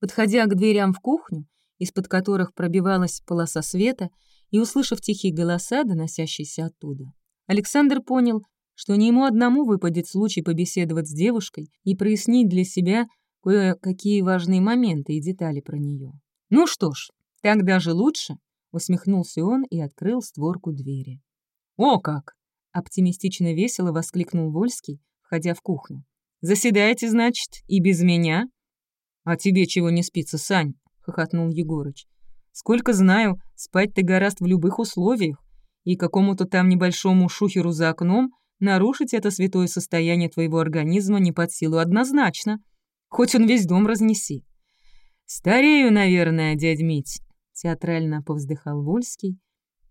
Подходя к дверям в кухню, из-под которых пробивалась полоса света, и услышав тихие голоса, доносящиеся оттуда, Александр понял, что не ему одному выпадет случай побеседовать с девушкой и прояснить для себя кое-какие важные моменты и детали про нее. «Ну что ж, так даже лучше», — усмехнулся он и открыл створку двери. «О как!» — оптимистично весело воскликнул Вольский, входя в кухню. «Заседаете, значит, и без меня?» «А тебе чего не спится, Сань?» — хохотнул Егорыч. «Сколько знаю, спать ты гораст в любых условиях, и какому-то там небольшому шухеру за окном нарушить это святое состояние твоего организма не под силу однозначно, хоть он весь дом разнеси». «Старею, наверное, дядь Мить», — театрально повздыхал Вольский,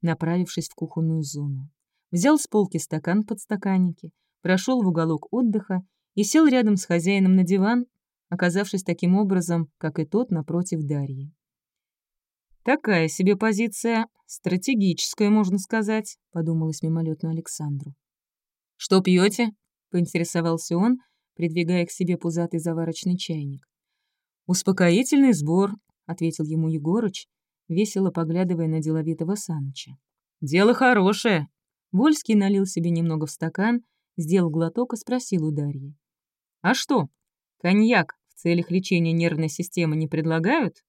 направившись в кухонную зону. Взял с полки стакан под стаканники, прошел в уголок отдыха и сел рядом с хозяином на диван, оказавшись таким образом, как и тот напротив Дарьи. «Такая себе позиция, стратегическая, можно сказать», — подумалось мимолетно Александру. «Что пьете? поинтересовался он, придвигая к себе пузатый заварочный чайник. «Успокоительный сбор», — ответил ему Егорыч, весело поглядывая на деловитого Саныча. «Дело хорошее». Вольский налил себе немного в стакан, сделал глоток и спросил у Дарьи. «А что, коньяк в целях лечения нервной системы не предлагают?»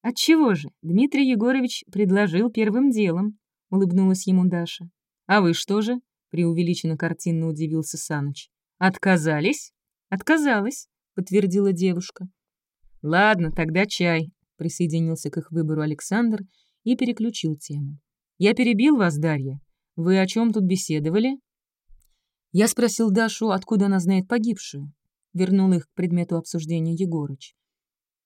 «Отчего же? Дмитрий Егорович предложил первым делом», — улыбнулась ему Даша. «А вы что же?» — преувеличенно картинно удивился Саныч. «Отказались?» «Отказалась», — подтвердила девушка. «Ладно, тогда чай», — присоединился к их выбору Александр и переключил тему. «Я перебил вас, Дарья. Вы о чем тут беседовали?» Я спросил Дашу, откуда она знает погибшую. Вернул их к предмету обсуждения Егорыч.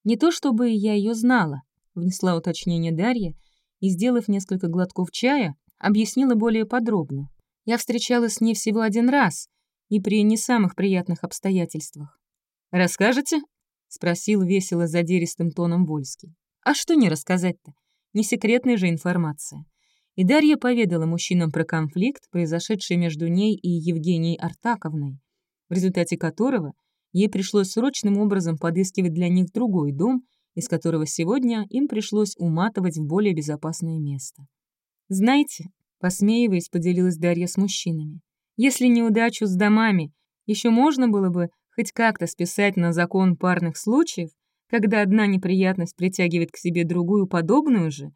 Не то чтобы я ее знала, внесла уточнение Дарья и, сделав несколько глотков чая, объяснила более подробно. Я встречалась с ней всего один раз и при не самых приятных обстоятельствах. «Расскажете?» — спросил весело задиристым тоном Вольский. «А что не рассказать-то? Не секретная же информация». И Дарья поведала мужчинам про конфликт, произошедший между ней и Евгенией Артаковной, в результате которого ей пришлось срочным образом подыскивать для них другой дом, из которого сегодня им пришлось уматывать в более безопасное место. «Знаете», — посмеиваясь, поделилась Дарья с мужчинами, «если неудачу с домами еще можно было бы хоть как-то списать на закон парных случаев, когда одна неприятность притягивает к себе другую подобную же,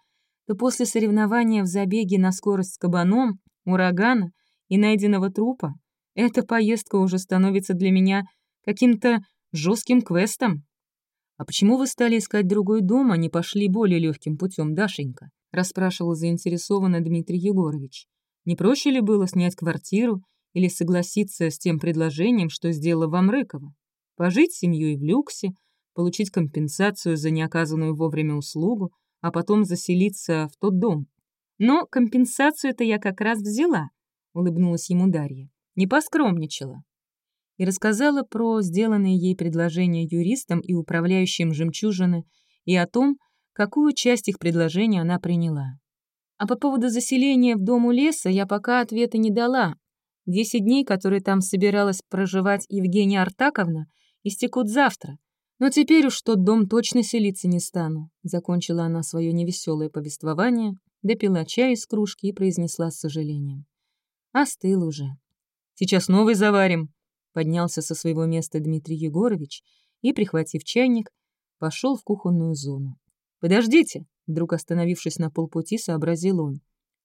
то после соревнования в забеге на скорость с кабаном, урагана и найденного трупа эта поездка уже становится для меня каким-то жестким квестом. «А почему вы стали искать другой дом, а не пошли более легким путем, Дашенька?» — расспрашивал заинтересованно Дмитрий Егорович. «Не проще ли было снять квартиру или согласиться с тем предложением, что сделала вам Рыкова? Пожить с семьей в люксе, получить компенсацию за неоказанную вовремя услугу, а потом заселиться в тот дом. Но компенсацию-то я как раз взяла», — улыбнулась ему Дарья. «Не поскромничала и рассказала про сделанные ей предложения юристам и управляющим жемчужины и о том, какую часть их предложения она приняла. А по поводу заселения в дом у леса я пока ответа не дала. Десять дней, которые там собиралась проживать Евгения Артаковна, истекут завтра. Но теперь уж тот дом точно селиться не стану. Закончила она свое невеселое повествование, допила чай из кружки и произнесла с сожалением. Остыл уже. Сейчас новый заварим, Поднялся со своего места Дмитрий Егорович и, прихватив чайник, пошел в кухонную зону. «Подождите!» — вдруг остановившись на полпути, сообразил он.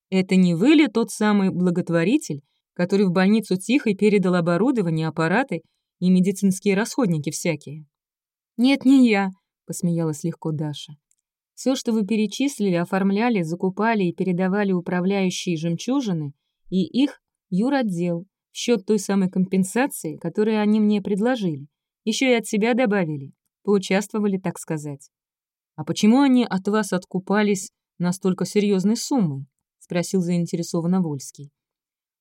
«Это не вы ли тот самый благотворитель, который в больницу тихо передал оборудование, аппараты и медицинские расходники всякие?» «Нет, не я», — посмеялась легко Даша. «Все, что вы перечислили, оформляли, закупали и передавали управляющие жемчужины, и их юротдел счет той самой компенсации, которую они мне предложили. Еще и от себя добавили. Поучаствовали, так сказать. «А почему они от вас откупались настолько серьезной суммой?» — спросил заинтересованно Вольский.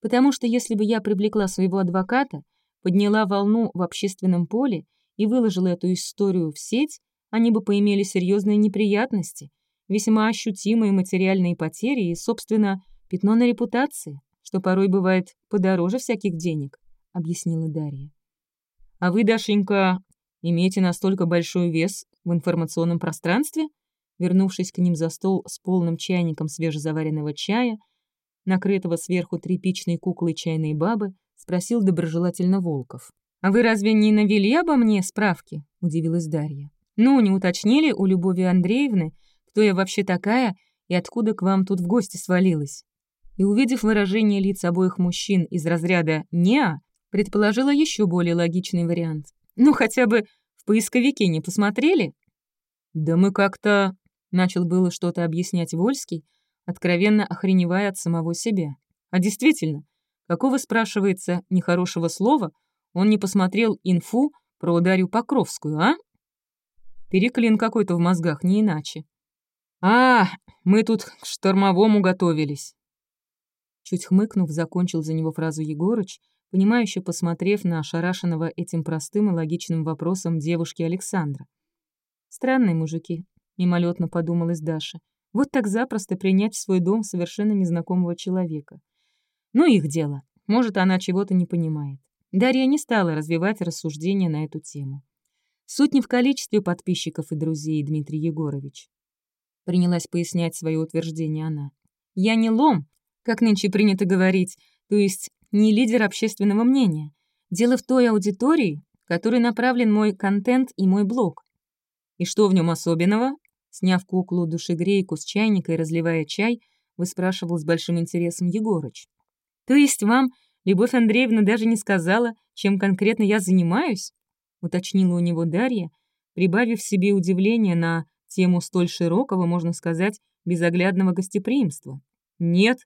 «Потому что если бы я привлекла своего адвоката, подняла волну в общественном поле и выложила эту историю в сеть, они бы поимели серьезные неприятности, весьма ощутимые материальные потери и, собственно, пятно на репутации что порой бывает подороже всяких денег», — объяснила Дарья. «А вы, Дашенька, имеете настолько большой вес, в информационном пространстве? Вернувшись к ним за стол с полным чайником свежезаваренного чая, накрытого сверху тряпичной куклой чайной бабы, спросил доброжелательно Волков. «А вы разве не навели обо мне справки?» — удивилась Дарья. «Ну, не уточнили у Любови Андреевны, кто я вообще такая и откуда к вам тут в гости свалилась?» И, увидев выражение лиц обоих мужчин из разряда «неа», предположила еще более логичный вариант. «Ну, хотя бы в поисковике не посмотрели?» «Да мы как-то...» — начал было что-то объяснять Вольский, откровенно охреневая от самого себя. А действительно, какого, спрашивается, нехорошего слова он не посмотрел инфу про Дарью Покровскую, а? Переклин какой-то в мозгах, не иначе. «А, мы тут к штормовому готовились». Чуть хмыкнув, закончил за него фразу Егорыч, понимающе посмотрев на ошарашенного этим простым и логичным вопросом девушки Александра. «Странные мужики», — мимолетно подумалась Даша. «Вот так запросто принять в свой дом совершенно незнакомого человека. Ну, их дело. Может, она чего-то не понимает». Дарья не стала развивать рассуждения на эту тему. Суть не в количестве подписчиков и друзей, Дмитрий Егорович. Принялась пояснять свое утверждение она. «Я не лом, как нынче принято говорить, то есть не лидер общественного мнения. Дело в той аудитории, которой направлен мой контент и мой блог. И что в нем особенного? Сняв куклу душегрейку с чайника и разливая чай, выспрашивал с большим интересом Егорыч. То есть вам Любовь Андреевна даже не сказала, чем конкретно я занимаюсь? Уточнила у него Дарья, прибавив себе удивление на тему столь широкого, можно сказать, безоглядного гостеприимства. «Нет,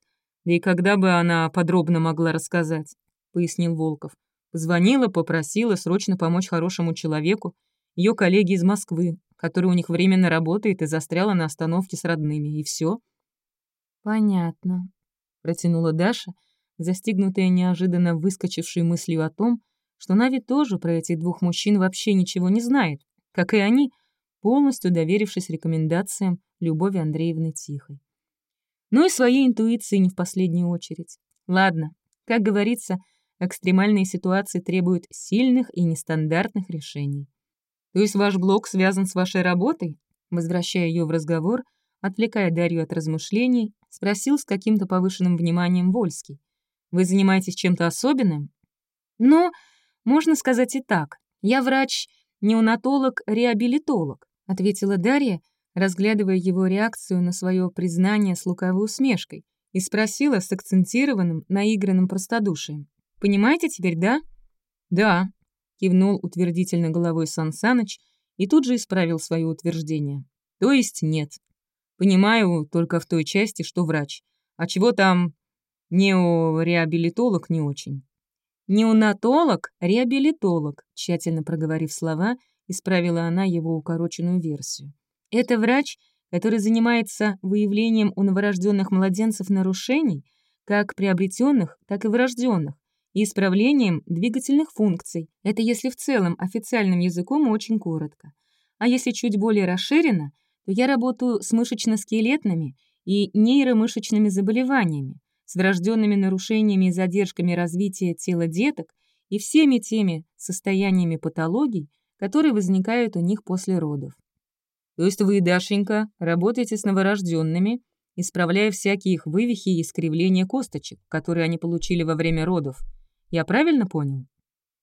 да и когда бы она подробно могла рассказать?» — пояснил Волков. Позвонила, попросила срочно помочь хорошему человеку, ее коллеге из Москвы, который у них временно работает и застряла на остановке с родными, и все. «Понятно», — протянула Даша, застигнутая неожиданно выскочившей мыслью о том, что Нави тоже про этих двух мужчин вообще ничего не знает, как и они, полностью доверившись рекомендациям Любови Андреевны Тихой. Ну и своей интуиции не в последнюю очередь. Ладно, как говорится, экстремальные ситуации требуют сильных и нестандартных решений. То есть ваш блог связан с вашей работой? Возвращая ее в разговор, отвлекая Дарью от размышлений, спросил с каким-то повышенным вниманием Вольский. «Вы занимаетесь чем-то особенным?» «Ну, можно сказать и так. Я врач-неонатолог-реабилитолог», ответила Дарья, разглядывая его реакцию на свое признание с лукавой усмешкой, и спросила с акцентированным, наигранным простодушием. «Понимаете теперь, да?» «Да», — кивнул утвердительно головой Сан Саныч и тут же исправил свое утверждение. «То есть нет. Понимаю только в той части, что врач. А чего там неореабилитолог не очень». «Неонатолог, реабилитолог», тщательно проговорив слова, исправила она его укороченную версию. Это врач, который занимается выявлением у новорожденных младенцев нарушений, как приобретенных, так и врожденных, и исправлением двигательных функций. Это если в целом официальным языком очень коротко. А если чуть более расширенно, то я работаю с мышечно-скелетными и нейромышечными заболеваниями, с врожденными нарушениями и задержками развития тела деток и всеми теми состояниями патологий, которые возникают у них после родов. То есть вы, Дашенька, работаете с новорожденными, исправляя всякие их вывихи и искривления косточек, которые они получили во время родов. Я правильно понял?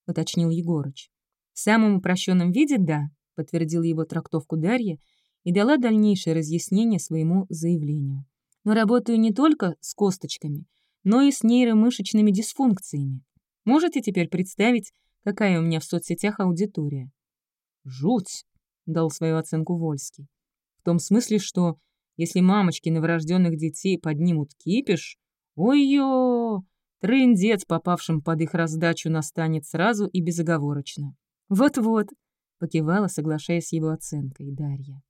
уточнил Егорыч. В самом упрощенном виде, да, подтвердил его трактовку Дарья и дала дальнейшее разъяснение своему заявлению. Но работаю не только с косточками, но и с нейромышечными дисфункциями. Можете теперь представить, какая у меня в соцсетях аудитория? Жуть! Дал свою оценку Вольский. В том смысле, что если мамочки новорожденных детей поднимут кипиш, ой-ё, трындец, попавшим под их раздачу, настанет сразу и безоговорочно. Вот-вот, покивала, соглашаясь с его оценкой, Дарья.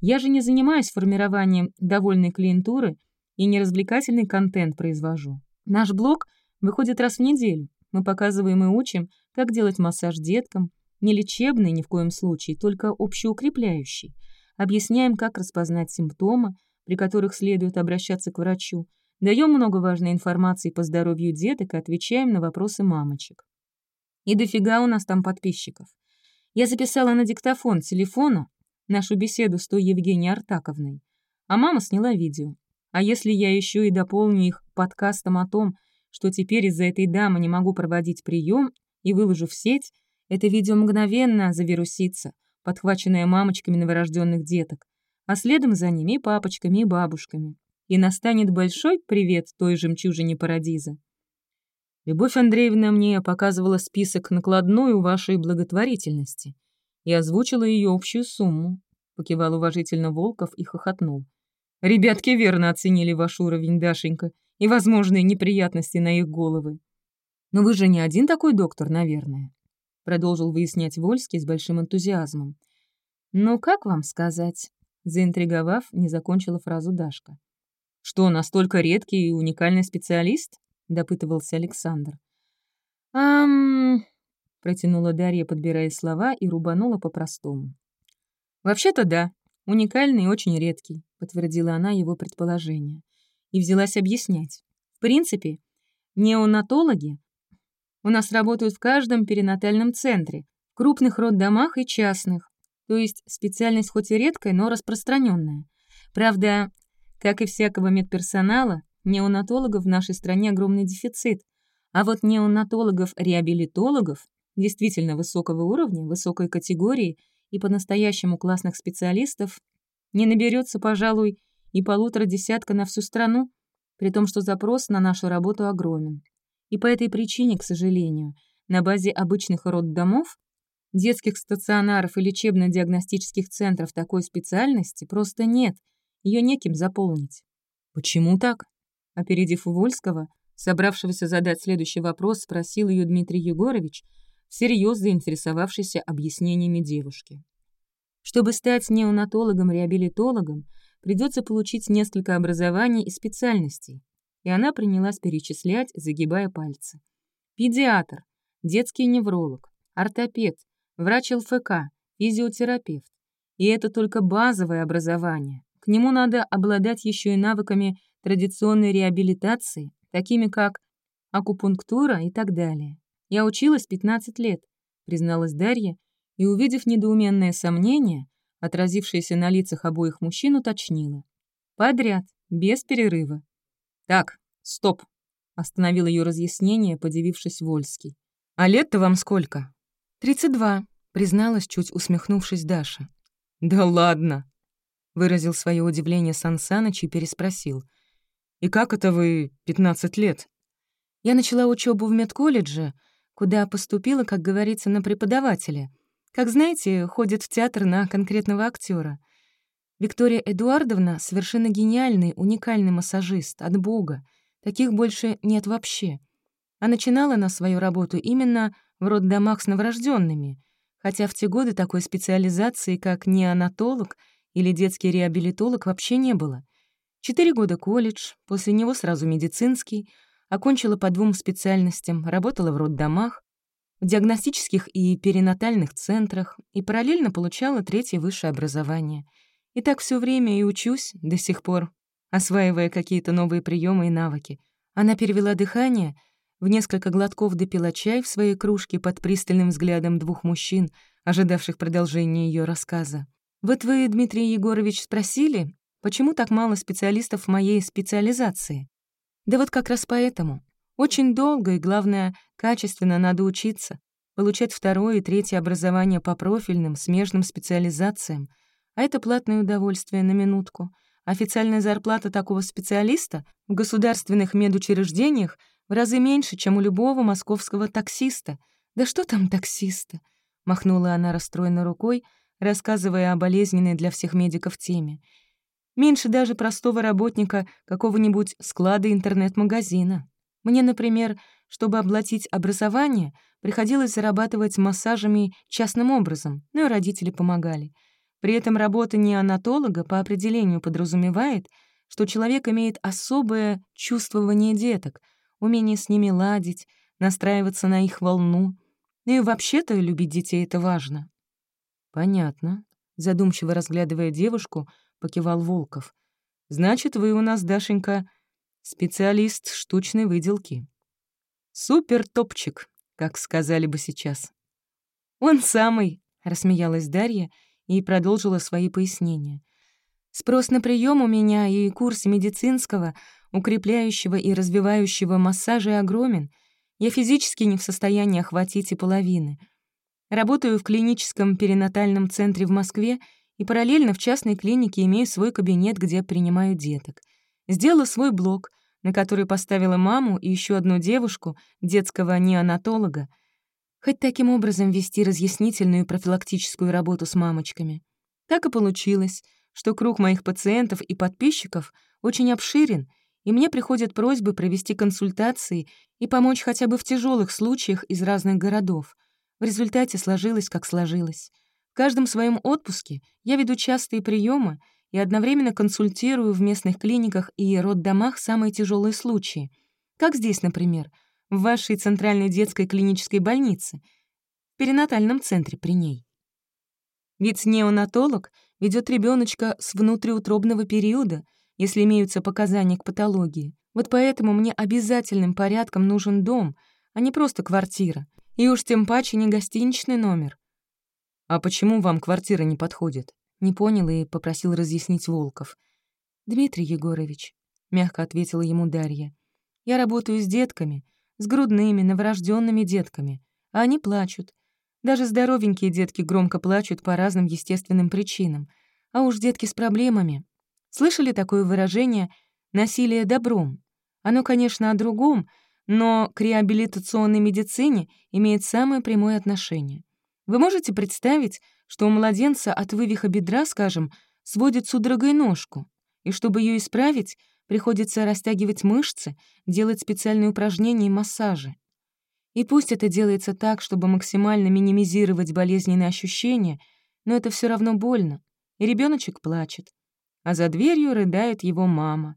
Я же не занимаюсь формированием довольной клиентуры и не развлекательный контент произвожу. Наш блог выходит раз в неделю. Мы показываем и учим, как делать массаж деткам, не лечебный ни в коем случае, только общеукрепляющий. Объясняем, как распознать симптомы, при которых следует обращаться к врачу. Даем много важной информации по здоровью деток и отвечаем на вопросы мамочек. И дофига у нас там подписчиков. Я записала на диктофон телефона нашу беседу с той Евгенией Артаковной. А мама сняла видео. А если я еще и дополню их подкастом о том, что теперь из-за этой дамы не могу проводить прием и выложу в сеть, это видео мгновенно завирусится, подхваченное мамочками новорожденных деток, а следом за ними и папочками, и бабушками. И настанет большой привет той жемчужине Парадиза. Любовь Андреевна мне показывала список накладной у вашей благотворительности и озвучила ее общую сумму. Покивал уважительно Волков и хохотнул. «Ребятки верно оценили ваш уровень, Дашенька, и возможные неприятности на их головы. Но вы же не один такой доктор, наверное», продолжил выяснять Вольский с большим энтузиазмом. «Ну, как вам сказать?» Заинтриговав, не закончила фразу Дашка. «Что, настолько редкий и уникальный специалист?» — допытывался Александр. «Ам...» — протянула Дарья, подбирая слова, и рубанула по-простому. «Вообще-то да, уникальный и очень редкий», — подтвердила она его предположение. И взялась объяснять. «В принципе, неонатологи у нас работают в каждом перинатальном центре, в крупных роддомах и частных, то есть специальность хоть и редкая, но распространенная. Правда, как и всякого медперсонала, Неонатологов в нашей стране огромный дефицит, а вот неонатологов-реабилитологов действительно высокого уровня, высокой категории и по-настоящему классных специалистов не наберется, пожалуй, и полутора десятка на всю страну, при том, что запрос на нашу работу огромен. И по этой причине, к сожалению, на базе обычных роддомов, детских стационаров и лечебно-диагностических центров такой специальности просто нет, ее неким заполнить. Почему так? Опередив Вольского, собравшегося задать следующий вопрос, спросил ее Дмитрий Егорович, всерьез заинтересовавшийся объяснениями девушки. Чтобы стать неонатологом-реабилитологом, придется получить несколько образований и специальностей, и она принялась перечислять, загибая пальцы. Педиатр, детский невролог, ортопед, врач ЛФК, физиотерапевт. И это только базовое образование. К нему надо обладать еще и навыками традиционной реабилитации, такими как акупунктура и так далее. Я училась 15 лет, призналась Дарья, и, увидев недоуменное сомнение, отразившееся на лицах обоих мужчин, уточнила. Подряд, без перерыва. Так, стоп, остановил ее разъяснение, подивившись Вольский. А лет-то вам сколько? Тридцать два, призналась, чуть усмехнувшись Даша. Да ладно, выразил свое удивление Сан Саныч и переспросил. И как это вы 15 лет? Я начала учебу в медколледже, куда поступила, как говорится, на преподавателя. Как знаете, ходит в театр на конкретного актера. Виктория Эдуардовна совершенно гениальный, уникальный массажист, от бога. Таких больше нет вообще. А начинала она свою работу именно в роддомах с новорожденными, хотя в те годы такой специализации, как неонатолог или детский реабилитолог, вообще не было — Четыре года колледж, после него сразу медицинский, окончила по двум специальностям, работала в роддомах, в диагностических и перинатальных центрах и параллельно получала третье высшее образование. И так все время и учусь до сих пор, осваивая какие-то новые приемы и навыки. Она перевела дыхание, в несколько глотков допила чай в своей кружке под пристальным взглядом двух мужчин, ожидавших продолжения ее рассказа. «Вот вы, Дмитрий Егорович, спросили, Почему так мало специалистов в моей специализации? Да вот как раз поэтому. Очень долго и, главное, качественно надо учиться, получать второе и третье образование по профильным, смежным специализациям. А это платное удовольствие на минутку. Официальная зарплата такого специалиста в государственных медучреждениях в разы меньше, чем у любого московского таксиста. Да что там таксиста? Махнула она расстроена рукой, рассказывая о болезненной для всех медиков теме. Меньше даже простого работника какого-нибудь склада интернет-магазина. Мне, например, чтобы оплатить образование, приходилось зарабатывать массажами частным образом, ну и родители помогали. При этом работа неонатолога по определению подразумевает, что человек имеет особое чувствование деток, умение с ними ладить, настраиваться на их волну. Ну и вообще-то любить детей — это важно. «Понятно», — задумчиво разглядывая девушку, —— покивал Волков. «Значит, вы у нас, Дашенька, специалист штучной выделки. Супер-топчик, как сказали бы сейчас». «Он самый», — рассмеялась Дарья и продолжила свои пояснения. «Спрос на прием у меня и курс медицинского, укрепляющего и развивающего массажа огромен. Я физически не в состоянии охватить и половины. Работаю в клиническом перинатальном центре в Москве и параллельно в частной клинике имею свой кабинет, где принимаю деток. Сделала свой блог, на который поставила маму и еще одну девушку, детского неонатолога, хоть таким образом вести разъяснительную профилактическую работу с мамочками. Так и получилось, что круг моих пациентов и подписчиков очень обширен, и мне приходят просьбы провести консультации и помочь хотя бы в тяжелых случаях из разных городов. В результате сложилось, как сложилось. В каждом своем отпуске я веду частые приемы и одновременно консультирую в местных клиниках и роддомах самые тяжелые случаи. Как здесь, например, в вашей центральной детской клинической больнице, в перинатальном центре при ней. Ведь неонатолог ведет ребеночка с внутриутробного периода, если имеются показания к патологии. Вот поэтому мне обязательным порядком нужен дом, а не просто квартира. И уж тем паче не гостиничный номер. «А почему вам квартира не подходит?» Не понял и попросил разъяснить Волков. «Дмитрий Егорович», — мягко ответила ему Дарья, «я работаю с детками, с грудными, новорожденными детками, а они плачут. Даже здоровенькие детки громко плачут по разным естественным причинам. А уж детки с проблемами. Слышали такое выражение «насилие добром»? Оно, конечно, о другом, но к реабилитационной медицине имеет самое прямое отношение. Вы можете представить, что у младенца от вывиха бедра, скажем, сводит судорогой ножку, и чтобы ее исправить, приходится растягивать мышцы, делать специальные упражнения и массажи. И пусть это делается так, чтобы максимально минимизировать болезненные ощущения, но это все равно больно, и ребеночек плачет. А за дверью рыдает его мама,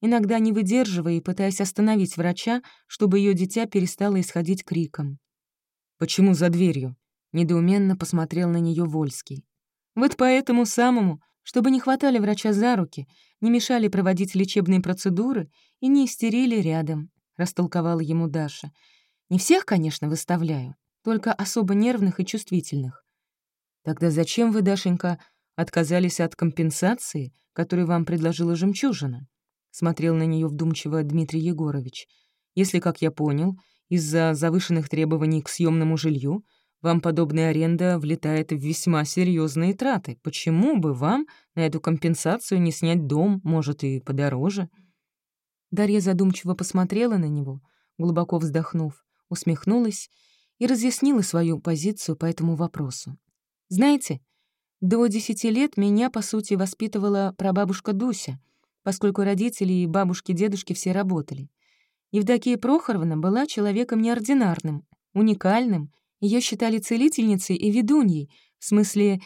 иногда не выдерживая и пытаясь остановить врача, чтобы ее дитя перестало исходить криком. «Почему за дверью?» Недоуменно посмотрел на нее Вольский. «Вот по этому самому, чтобы не хватали врача за руки, не мешали проводить лечебные процедуры и не истерили рядом», — растолковала ему Даша. «Не всех, конечно, выставляю, только особо нервных и чувствительных». «Тогда зачем вы, Дашенька, отказались от компенсации, которую вам предложила жемчужина?» — смотрел на нее вдумчиво Дмитрий Егорович. «Если, как я понял, из-за завышенных требований к съемному жилью вам подобная аренда влетает в весьма серьезные траты. Почему бы вам на эту компенсацию не снять дом, может, и подороже?» Дарья задумчиво посмотрела на него, глубоко вздохнув, усмехнулась и разъяснила свою позицию по этому вопросу. «Знаете, до десяти лет меня, по сути, воспитывала прабабушка Дуся, поскольку родители и бабушки-дедушки все работали. Евдокия Прохоровна была человеком неординарным, уникальным ее считали целительницей и ведуньей, в смысле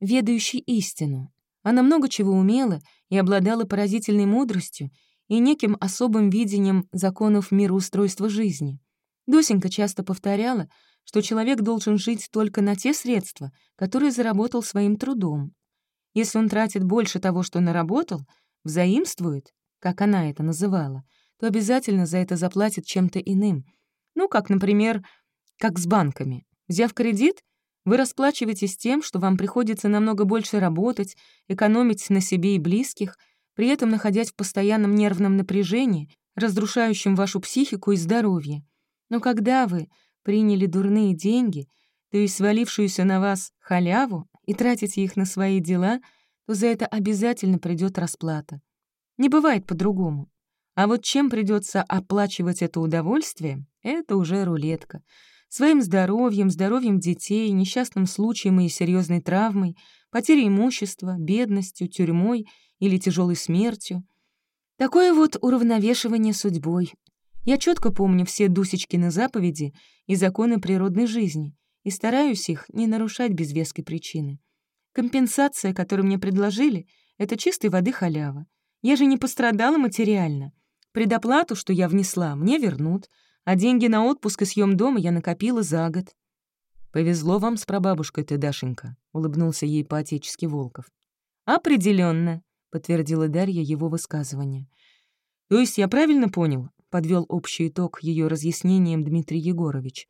ведающей истину. Она много чего умела и обладала поразительной мудростью и неким особым видением законов мироустройства жизни. Досенька часто повторяла, что человек должен жить только на те средства, которые заработал своим трудом. Если он тратит больше того, что наработал, взаимствует, как она это называла, то обязательно за это заплатит чем-то иным. Ну, как, например, как с банками. Взяв кредит, вы расплачиваетесь тем, что вам приходится намного больше работать, экономить на себе и близких, при этом находясь в постоянном нервном напряжении, разрушающем вашу психику и здоровье. Но когда вы приняли дурные деньги, то есть свалившуюся на вас халяву, и тратите их на свои дела, то за это обязательно придет расплата. Не бывает по-другому. А вот чем придется оплачивать это удовольствие, это уже рулетка — Своим здоровьем, здоровьем детей, несчастным случаем и серьезной травмой, потерей имущества, бедностью, тюрьмой или тяжелой смертью. Такое вот уравновешивание судьбой. Я четко помню все Дусечкины заповеди и законы природной жизни и стараюсь их не нарушать без веской причины. Компенсация, которую мне предложили, — это чистой воды халява. Я же не пострадала материально. Предоплату, что я внесла, мне вернут — а деньги на отпуск и съем дома я накопила за год. «Повезло вам с прабабушкой ты, Дашенька», — улыбнулся ей по-отечески Волков. Определенно, подтвердила Дарья его высказывание. «То есть я правильно понял?» — подвел общий итог ее разъяснением Дмитрий Егорович.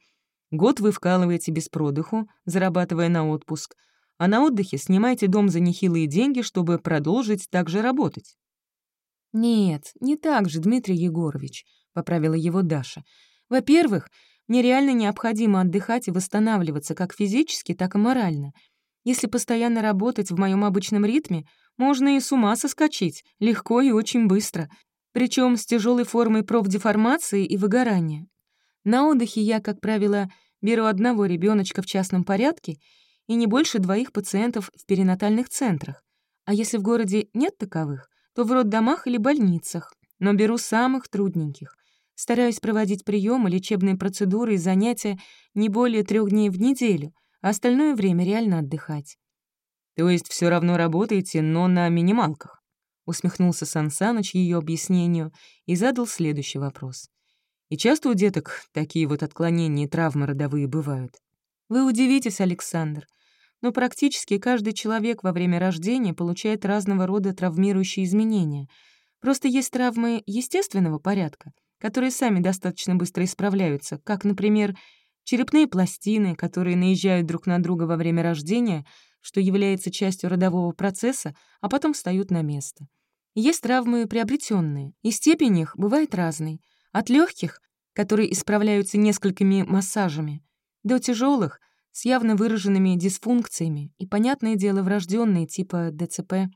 «Год вы вкалываете без продыху, зарабатывая на отпуск, а на отдыхе снимайте дом за нехилые деньги, чтобы продолжить так же работать». «Нет, не так же, Дмитрий Егорович», — поправила его Даша. «Во-первых, мне реально необходимо отдыхать и восстанавливаться как физически, так и морально. Если постоянно работать в моем обычном ритме, можно и с ума соскочить, легко и очень быстро, причем с тяжелой формой профдеформации и выгорания. На отдыхе я, как правило, беру одного ребеночка в частном порядке и не больше двоих пациентов в перинатальных центрах. А если в городе нет таковых, то в роддомах или больницах, но беру самых трудненьких. Стараюсь проводить приемы, лечебные процедуры и занятия не более трех дней в неделю, а остальное время реально отдыхать. То есть все равно работаете, но на минималках? Усмехнулся Сансаныч ее объяснению и задал следующий вопрос. И часто у деток такие вот отклонения и травмы родовые бывают? Вы удивитесь, Александр, но практически каждый человек во время рождения получает разного рода травмирующие изменения. Просто есть травмы естественного порядка — которые сами достаточно быстро исправляются, как, например, черепные пластины, которые наезжают друг на друга во время рождения, что является частью родового процесса, а потом встают на место. Есть травмы приобретенные, и степень их бывает разной. От легких, которые исправляются несколькими массажами, до тяжелых с явно выраженными дисфункциями и, понятное дело, врожденные типа ДЦП.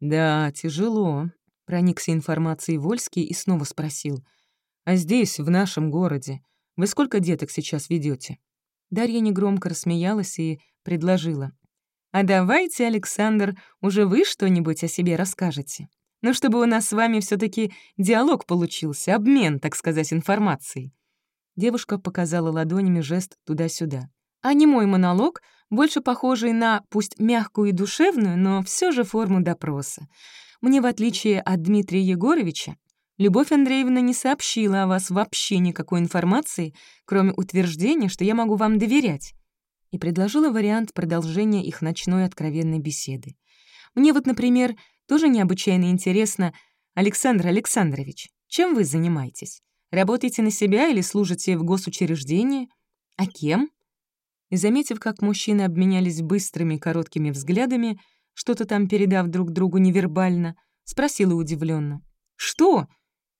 «Да, тяжело», Проникся информацией Вольский и снова спросил. «А здесь, в нашем городе, вы сколько деток сейчас ведете? Дарья негромко рассмеялась и предложила. «А давайте, Александр, уже вы что-нибудь о себе расскажете. Ну, чтобы у нас с вами все таки диалог получился, обмен, так сказать, информацией». Девушка показала ладонями жест туда-сюда. А не мой монолог, больше похожий на, пусть мягкую и душевную, но все же форму допроса. Мне, в отличие от Дмитрия Егоровича, Любовь Андреевна не сообщила о вас вообще никакой информации, кроме утверждения, что я могу вам доверять, и предложила вариант продолжения их ночной откровенной беседы. Мне вот, например, тоже необычайно интересно, Александр Александрович, чем вы занимаетесь? Работаете на себя или служите в госучреждении? А кем? И заметив, как мужчины обменялись быстрыми короткими взглядами, что-то там передав друг другу невербально, спросила удивленно. «Что?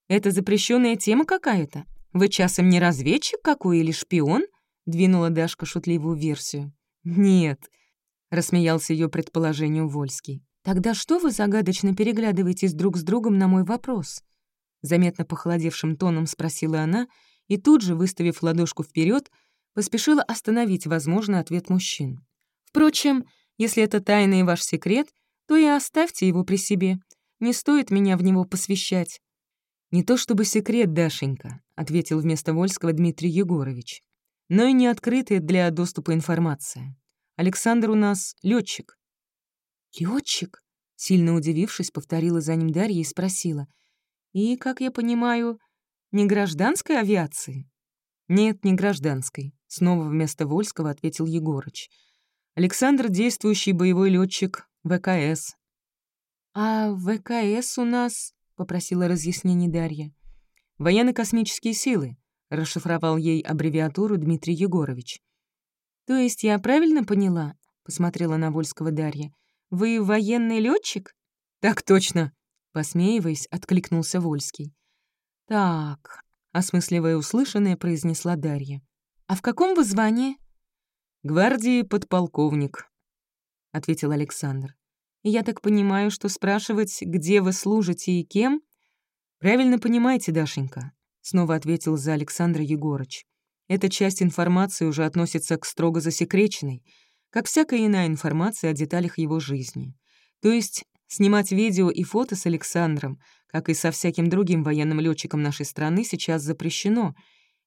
Это запрещенная тема какая-то? Вы часом не разведчик какой или шпион?» — двинула Дашка шутливую версию. «Нет», — рассмеялся ее предположению Вольский. «Тогда что вы загадочно переглядываетесь друг с другом на мой вопрос?» Заметно похолодевшим тоном спросила она и тут же, выставив ладошку вперед, поспешила остановить возможный ответ мужчин. Впрочем, если это тайный ваш секрет, то и оставьте его при себе. Не стоит меня в него посвящать». «Не то чтобы секрет, Дашенька», — ответил вместо Вольского Дмитрий Егорович, «но и не открытая для доступа информация. Александр у нас летчик. Летчик? сильно удивившись, повторила за ним Дарья и спросила. «И, как я понимаю, не гражданской авиации?» «Нет, не гражданской», — снова вместо Вольского ответил Егорыч. Александр — действующий боевой летчик ВКС. «А ВКС у нас...» — попросила разъяснений Дарья. «Военно-космические силы», — расшифровал ей аббревиатуру Дмитрий Егорович. «То есть я правильно поняла?» — посмотрела на Вольского Дарья. «Вы военный летчик? «Так точно», — посмеиваясь, откликнулся Вольский. «Так», — осмысливая услышанное, произнесла Дарья. «А в каком вы звании?» «Гвардии подполковник», — ответил Александр. «Я так понимаю, что спрашивать, где вы служите и кем?» «Правильно понимаете, Дашенька», — снова ответил за Александра Егорыч. «Эта часть информации уже относится к строго засекреченной, как всякая иная информация о деталях его жизни. То есть снимать видео и фото с Александром, как и со всяким другим военным летчиком нашей страны, сейчас запрещено —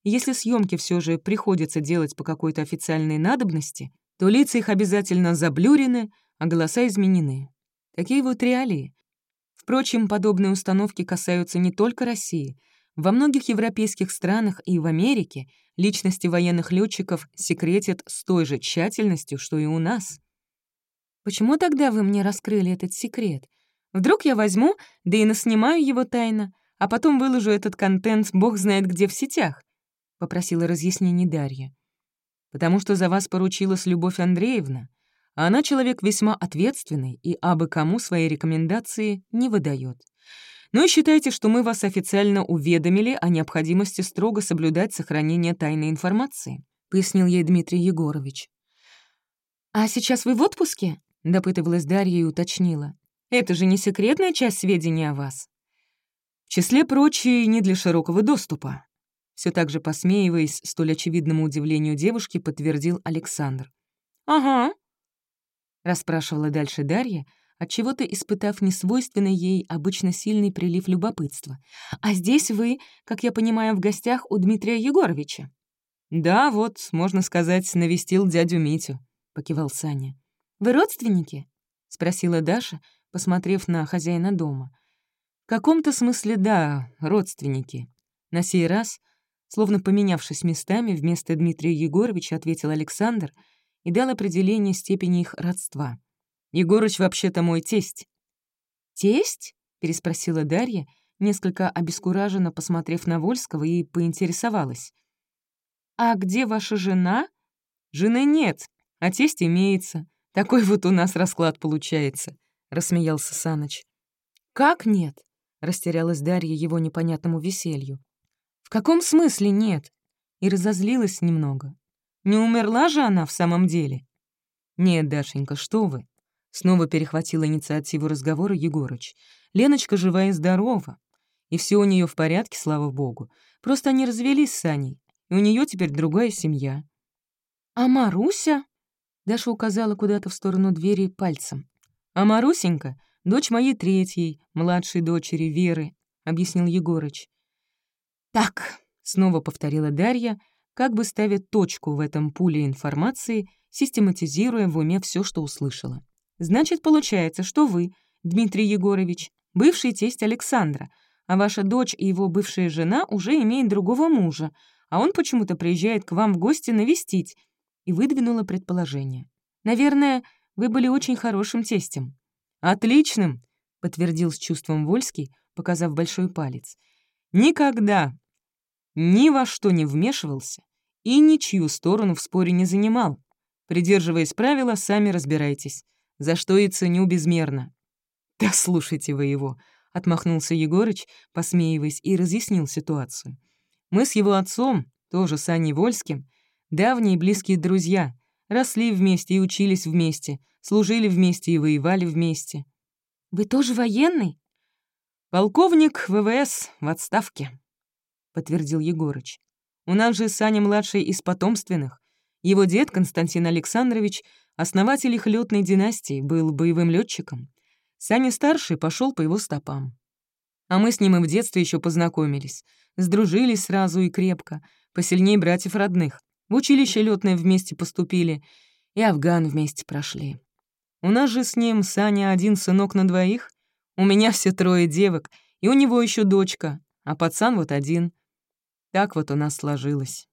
если съемки все же приходится делать по какой-то официальной надобности, то лица их обязательно заблюрены, а голоса изменены. Такие вот реалии. Впрочем, подобные установки касаются не только России. Во многих европейских странах и в Америке личности военных летчиков секретят с той же тщательностью, что и у нас. Почему тогда вы мне раскрыли этот секрет? Вдруг я возьму, да и наснимаю его тайно, а потом выложу этот контент бог знает где в сетях. — попросила разъяснений Дарья. «Потому что за вас поручилась Любовь Андреевна, А она человек весьма ответственный и абы кому свои рекомендации не выдает. Ну и считайте, что мы вас официально уведомили о необходимости строго соблюдать сохранение тайной информации», — пояснил ей Дмитрий Егорович. «А сейчас вы в отпуске?» — допытывалась Дарья и уточнила. «Это же не секретная часть сведений о вас». В числе прочей, не для широкого доступа. Все так же посмеиваясь столь очевидному удивлению девушки, подтвердил Александр. «Ага», — расспрашивала дальше Дарья, отчего-то испытав несвойственный ей обычно сильный прилив любопытства. «А здесь вы, как я понимаю, в гостях у Дмитрия Егоровича?» «Да, вот, можно сказать, навестил дядю Митю», — покивал Саня. «Вы родственники?» — спросила Даша, посмотрев на хозяина дома. В каком-то смысле да, родственники. На сей раз, словно поменявшись местами, вместо Дмитрия Егоровича ответил Александр и дал определение степени их родства. «Егорыч вообще-то мой тесть». «Тесть?» — переспросила Дарья, несколько обескураженно посмотрев на Вольского и поинтересовалась. «А где ваша жена?» «Жены нет, а тесть имеется. Такой вот у нас расклад получается», — рассмеялся Саныч. «Как нет?» — растерялась Дарья его непонятному веселью. «В каком смысле нет?» И разозлилась немного. «Не умерла же она в самом деле?» «Нет, Дашенька, что вы!» Снова перехватил инициативу разговора Егорыч. «Леночка жива и здорова, и все у нее в порядке, слава богу. Просто они развелись с Аней, и у нее теперь другая семья». «А Маруся?» Даша указала куда-то в сторону двери пальцем. «А Марусенька «Дочь моей третьей, младшей дочери Веры», — объяснил Егорыч. «Так», — снова повторила Дарья, как бы ставя точку в этом пуле информации, систематизируя в уме все, что услышала. «Значит, получается, что вы, Дмитрий Егорович, бывший тесть Александра, а ваша дочь и его бывшая жена уже имеют другого мужа, а он почему-то приезжает к вам в гости навестить», и выдвинула предположение. «Наверное, вы были очень хорошим тестем». «Отличным!» — подтвердил с чувством Вольский, показав большой палец. «Никогда ни во что не вмешивался и ничью сторону в споре не занимал. Придерживаясь правила, сами разбирайтесь, за что и ценю безмерно». «Да слушайте вы его!» — отмахнулся Егорыч, посмеиваясь, и разъяснил ситуацию. «Мы с его отцом, тоже с Аней Вольским, давние близкие друзья, росли вместе и учились вместе, служили вместе и воевали вместе. «Вы тоже военный?» «Полковник ВВС в отставке», — подтвердил Егорыч. «У нас же Саня младший из потомственных. Его дед Константин Александрович, основатель их летной династии, был боевым летчиком. Саня старший пошел по его стопам. А мы с ним и в детстве еще познакомились. Сдружились сразу и крепко, посильнее братьев родных. В училище летное вместе поступили и Афган вместе прошли. У нас же с ним Саня один сынок на двоих. У меня все трое девок, и у него еще дочка, а пацан вот один. Так вот у нас сложилось.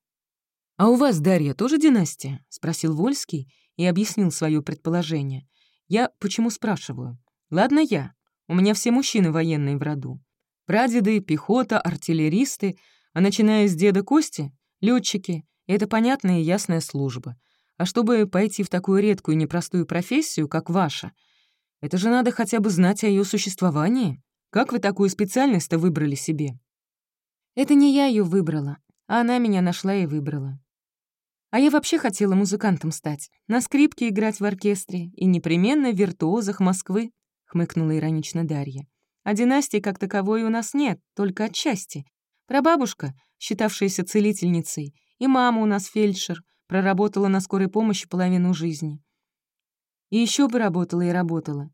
«А у вас, Дарья, тоже династия?» — спросил Вольский и объяснил свое предположение. «Я почему спрашиваю? Ладно я. У меня все мужчины военные в роду. Прадеды, пехота, артиллеристы, а начиная с деда Кости — летчики. Это понятная и ясная служба. А чтобы пойти в такую редкую и непростую профессию, как ваша, это же надо хотя бы знать о ее существовании. Как вы такую специальность-то выбрали себе? Это не я ее выбрала, а она меня нашла и выбрала. А я вообще хотела музыкантом стать, на скрипке играть в оркестре и непременно в виртуозах Москвы, хмыкнула иронично Дарья. А династии как таковой у нас нет, только отчасти. Прабабушка, считавшаяся целительницей, и мама у нас фельдшер — Проработала на скорой помощи половину жизни. И еще бы работала и работала.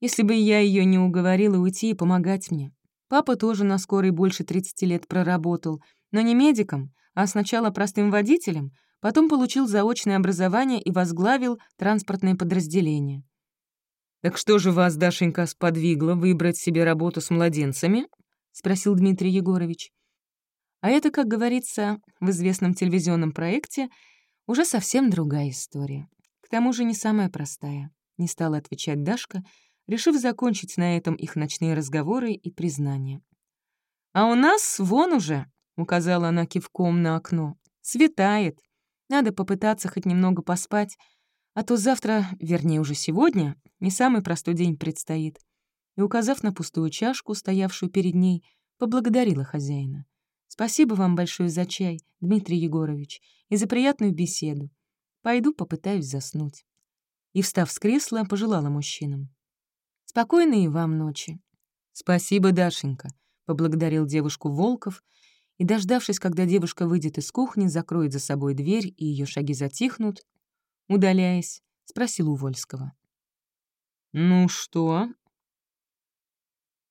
Если бы я ее не уговорила уйти и помогать мне. Папа тоже на скорой больше 30 лет проработал, но не медиком, а сначала простым водителем, потом получил заочное образование и возглавил транспортное подразделение. «Так что же вас, Дашенька, сподвигло выбрать себе работу с младенцами?» — спросил Дмитрий Егорович. А это, как говорится в известном телевизионном проекте, уже совсем другая история. Тому же не самая простая. Не стала отвечать Дашка, решив закончить на этом их ночные разговоры и признания. «А у нас вон уже», — указала она кивком на окно, — «светает. Надо попытаться хоть немного поспать, А то завтра, вернее, уже сегодня, не самый простой день предстоит. И, указав на пустую чашку, стоявшую перед ней, поблагодарила хозяина. «Спасибо вам большое за чай, Дмитрий Егорович, и за приятную беседу. Пойду попытаюсь заснуть». И, встав с кресла, пожелала мужчинам. «Спокойной вам ночи». «Спасибо, Дашенька», — поблагодарил девушку Волков, и, дождавшись, когда девушка выйдет из кухни, закроет за собой дверь и ее шаги затихнут, удаляясь, спросил у Вольского. «Ну что?»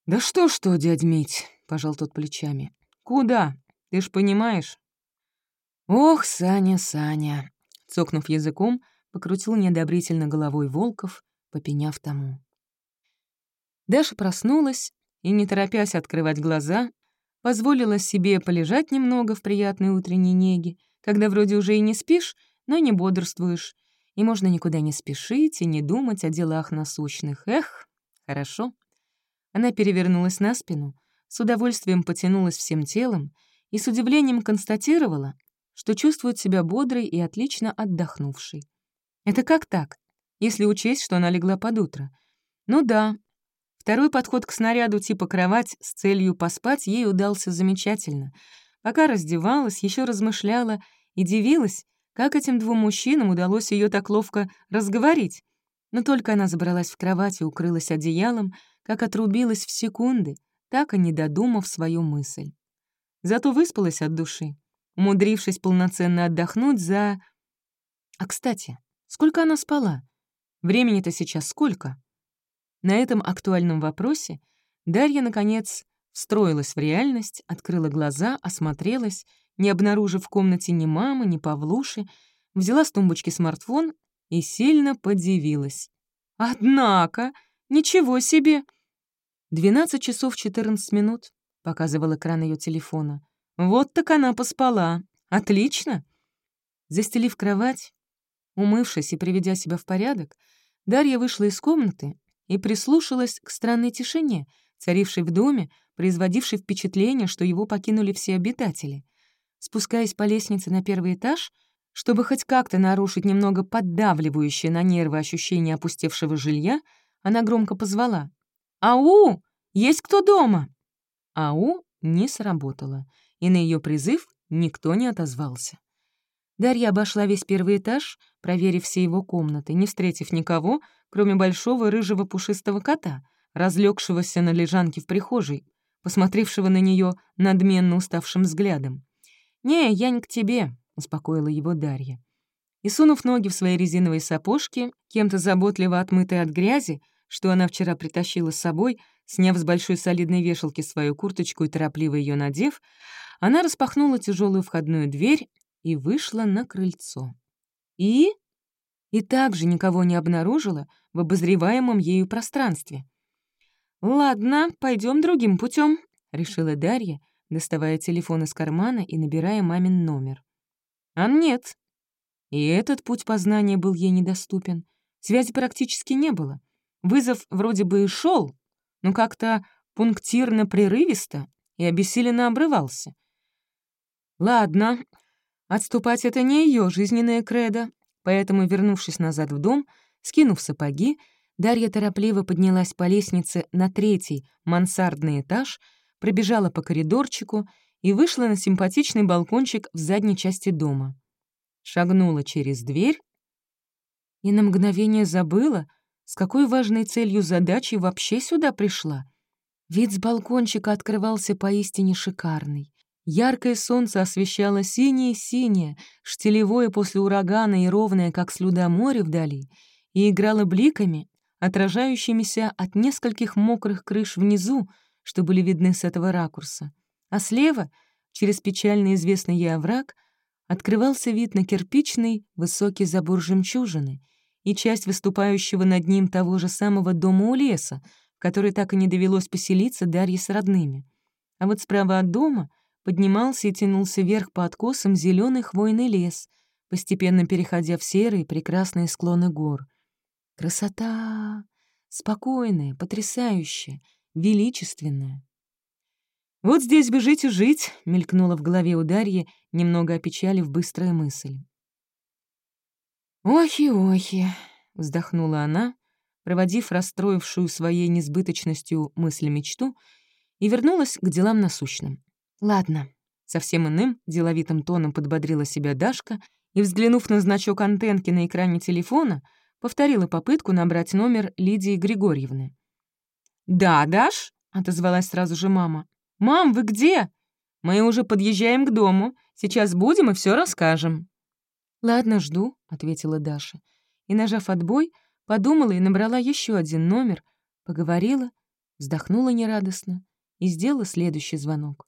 «Да что-что, дядь Мить», — пожал тот плечами. «Куда? Ты ж понимаешь?» «Ох, Саня, Саня!» — цокнув языком, покрутил неодобрительно головой Волков, попеняв тому. Даша проснулась и, не торопясь открывать глаза, позволила себе полежать немного в приятной утренней неге, когда вроде уже и не спишь, но не бодрствуешь, и можно никуда не спешить и не думать о делах насущных. Эх, хорошо. Она перевернулась на спину, с удовольствием потянулась всем телом и с удивлением констатировала, что чувствует себя бодрой и отлично отдохнувшей. Это как так, если учесть, что она легла под утро? Ну да, второй подход к снаряду типа кровать с целью поспать ей удался замечательно. Пока раздевалась, еще размышляла и дивилась, как этим двум мужчинам удалось ее так ловко разговорить. Но только она забралась в кровать и укрылась одеялом, как отрубилась в секунды, так и не додумав свою мысль. Зато выспалась от души, умудрившись полноценно отдохнуть за... А, кстати, сколько она спала? Времени-то сейчас сколько? На этом актуальном вопросе Дарья, наконец, встроилась в реальность, открыла глаза, осмотрелась не обнаружив в комнате ни мамы, ни Павлуши, взяла с тумбочки смартфон и сильно подивилась. «Однако! Ничего себе!» «12 часов 14 минут», — показывал экран ее телефона. «Вот так она поспала. Отлично!» Застелив кровать, умывшись и приведя себя в порядок, Дарья вышла из комнаты и прислушалась к странной тишине, царившей в доме, производившей впечатление, что его покинули все обитатели. Спускаясь по лестнице на первый этаж, чтобы хоть как-то нарушить немного поддавливающее на нервы ощущение опустевшего жилья, она громко позвала. «Ау! Есть кто дома?» «Ау» не сработало, и на ее призыв никто не отозвался. Дарья обошла весь первый этаж, проверив все его комнаты, не встретив никого, кроме большого рыжего пушистого кота, разлегшегося на лежанке в прихожей, посмотревшего на нее надменно уставшим взглядом. «Не, я не к тебе», — успокоила его Дарья. И, сунув ноги в свои резиновые сапожки, кем-то заботливо отмытые от грязи, что она вчера притащила с собой, сняв с большой солидной вешалки свою курточку и торопливо ее надев, она распахнула тяжелую входную дверь и вышла на крыльцо. И... И также никого не обнаружила в обозреваемом ею пространстве. «Ладно, пойдем другим путем, решила Дарья, доставая телефон из кармана и набирая мамин номер. А нет. И этот путь познания был ей недоступен. Связи практически не было. Вызов вроде бы и шел, но как-то пунктирно-прерывисто и обессиленно обрывался. Ладно, отступать — это не ее жизненная кредо, поэтому, вернувшись назад в дом, скинув сапоги, Дарья торопливо поднялась по лестнице на третий мансардный этаж — пробежала по коридорчику и вышла на симпатичный балкончик в задней части дома. Шагнула через дверь и на мгновение забыла, с какой важной целью задачи вообще сюда пришла. Вид с балкончика открывался поистине шикарный. Яркое солнце освещало синее-синее, штилевое после урагана и ровное, как слюда море вдали, и играло бликами, отражающимися от нескольких мокрых крыш внизу, что были видны с этого ракурса, а слева, через печально известный ей овраг, открывался вид на кирпичный высокий забор жемчужины и часть выступающего над ним того же самого дома у леса, который так и не довелось поселиться Дарье с родными. А вот справа от дома поднимался и тянулся вверх по откосам зеленый хвойный лес, постепенно переходя в серые прекрасные склоны гор. Красота! Спокойная, потрясающая, величественная. «Вот здесь бы жить и жить», — мелькнула в голове у Дарьи, немного опечалив быстрая мысль. «Охи-охи», — вздохнула она, проводив расстроившую своей несбыточностью мысль-мечту, и вернулась к делам насущным. «Ладно», — совсем иным, деловитым тоном подбодрила себя Дашка и, взглянув на значок антенки на экране телефона, повторила попытку набрать номер Лидии Григорьевны. «Да, Даш?» — отозвалась сразу же мама. «Мам, вы где?» «Мы уже подъезжаем к дому. Сейчас будем и все расскажем». «Ладно, жду», — ответила Даша. И, нажав отбой, подумала и набрала еще один номер, поговорила, вздохнула нерадостно и сделала следующий звонок.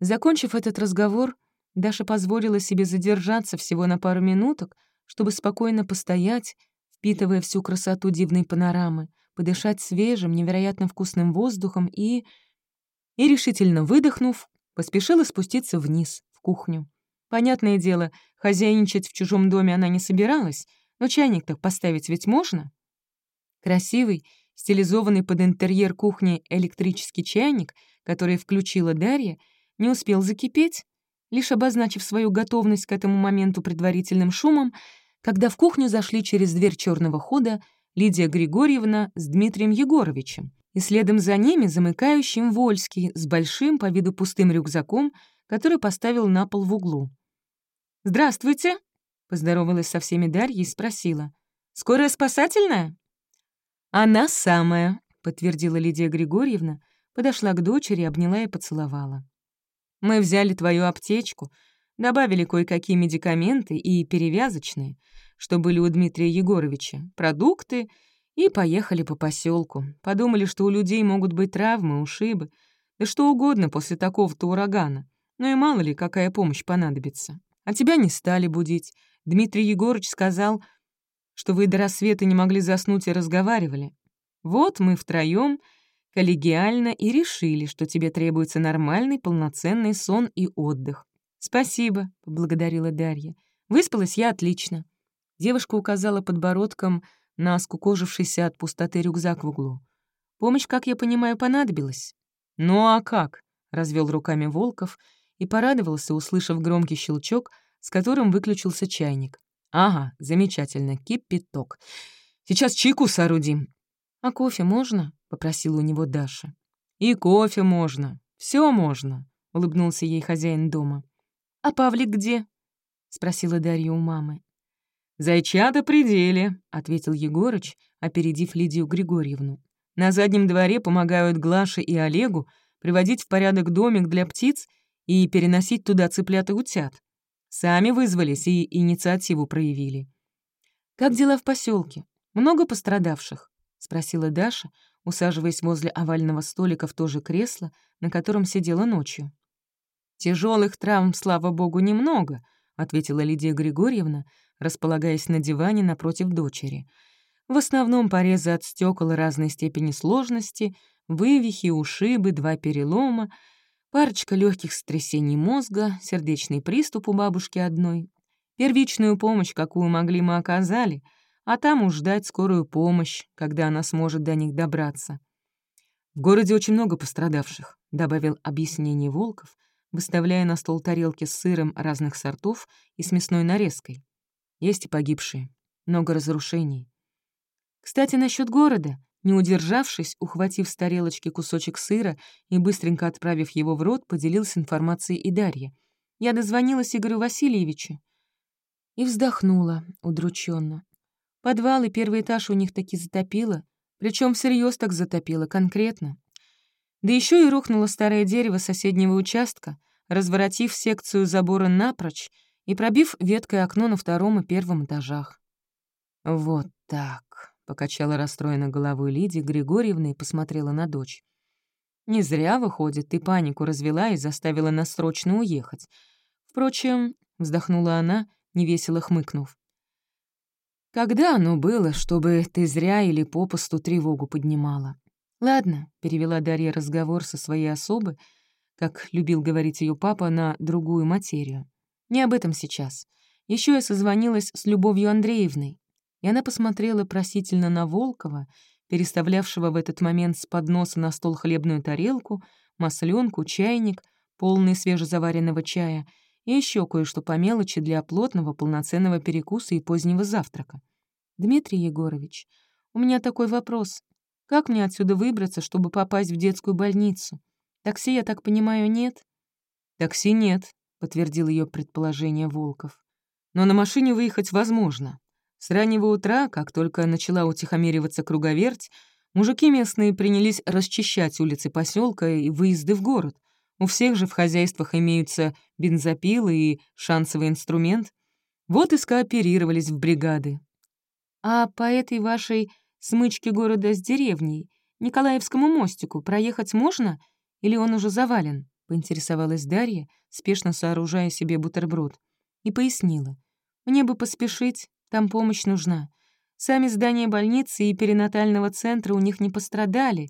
Закончив этот разговор, Даша позволила себе задержаться всего на пару минуток, чтобы спокойно постоять, впитывая всю красоту дивной панорамы, подышать свежим, невероятно вкусным воздухом и... И, решительно выдохнув, поспешила спуститься вниз, в кухню. Понятное дело, хозяйничать в чужом доме она не собиралась, но чайник-то поставить ведь можно. Красивый, стилизованный под интерьер кухни электрический чайник, который включила Дарья, не успел закипеть, лишь обозначив свою готовность к этому моменту предварительным шумом, когда в кухню зашли через дверь черного хода Лидия Григорьевна с Дмитрием Егоровичем, и следом за ними замыкающим Вольский с большим по виду пустым рюкзаком, который поставил на пол в углу. «Здравствуйте!» — поздоровалась со всеми Дарья и спросила. «Скорая спасательная?» «Она самая», — подтвердила Лидия Григорьевна, подошла к дочери, обняла и поцеловала. Мы взяли твою аптечку, добавили кое-какие медикаменты и перевязочные, что были у Дмитрия Егоровича, продукты и поехали по поселку. Подумали, что у людей могут быть травмы, ушибы, да что угодно после такого-то урагана. Ну и мало ли, какая помощь понадобится. А тебя не стали будить. Дмитрий Егорович сказал, что вы до рассвета не могли заснуть и разговаривали. Вот мы втроем коллегиально и решили, что тебе требуется нормальный, полноценный сон и отдых. «Спасибо», — поблагодарила Дарья. «Выспалась я отлично». Девушка указала подбородком на скукожившийся от пустоты рюкзак в углу. «Помощь, как я понимаю, понадобилась?» «Ну а как?» — развел руками Волков и порадовался, услышав громкий щелчок, с которым выключился чайник. «Ага, замечательно, кипяток. Сейчас чайку соорудим». «А кофе можно?» — попросила у него Даша. «И кофе можно, все можно», — улыбнулся ей хозяин дома. «А Павлик где?» — спросила Дарья у мамы. «Зайчата пределе», — ответил Егорыч, опередив Лидию Григорьевну. «На заднем дворе помогают Глаше и Олегу приводить в порядок домик для птиц и переносить туда цыплят и утят. Сами вызвались и инициативу проявили». «Как дела в поселке? Много пострадавших?» — спросила Даша, усаживаясь возле овального столика в то же кресло, на котором сидела ночью. Тяжелых травм, слава богу, немного», — ответила Лидия Григорьевна, располагаясь на диване напротив дочери. «В основном порезы от стекол разной степени сложности, вывихи, ушибы, два перелома, парочка легких сотрясений мозга, сердечный приступ у бабушки одной. Первичную помощь, какую могли, мы оказали — а там уж ждать скорую помощь, когда она сможет до них добраться. «В городе очень много пострадавших», — добавил объяснение Волков, выставляя на стол тарелки с сыром разных сортов и с мясной нарезкой. Есть и погибшие, много разрушений. Кстати, насчет города, не удержавшись, ухватив с тарелочки кусочек сыра и быстренько отправив его в рот, поделился информацией и Дарья. Я дозвонилась Игорю Васильевичу и вздохнула удрученно. Подвал и первый этаж у них таки затопило, причем всерьез так затопило, конкретно. Да еще и рухнуло старое дерево соседнего участка, разворотив секцию забора напрочь и пробив веткой окно на втором и первом этажах. «Вот так», — покачала расстроена головой Лидия Григорьевна и посмотрела на дочь. «Не зря, выходит, ты панику развела и заставила нас срочно уехать. Впрочем, — вздохнула она, невесело хмыкнув, когда оно было, чтобы ты зря или попусту тревогу поднимала? Ладно, перевела Дарья разговор со своей особы, как любил говорить ее папа, на другую материю. Не об этом сейчас. Еще я созвонилась с Любовью Андреевной, и она посмотрела просительно на Волкова, переставлявшего в этот момент с подноса на стол хлебную тарелку, масленку, чайник, полный свежезаваренного чая, и еще кое-что по мелочи для плотного полноценного перекуса и позднего завтрака. «Дмитрий Егорович, у меня такой вопрос. Как мне отсюда выбраться, чтобы попасть в детскую больницу? Такси, я так понимаю, нет?» «Такси нет», — подтвердил ее предположение Волков. «Но на машине выехать возможно. С раннего утра, как только начала утихомириваться круговерть, мужики местные принялись расчищать улицы поселка и выезды в город. У всех же в хозяйствах имеются бензопилы и шансовый инструмент. Вот и скооперировались в бригады. «А по этой вашей смычке города с деревней, Николаевскому мостику, проехать можно? Или он уже завален?» — поинтересовалась Дарья, спешно сооружая себе бутерброд. И пояснила. «Мне бы поспешить, там помощь нужна. Сами здания больницы и перинатального центра у них не пострадали,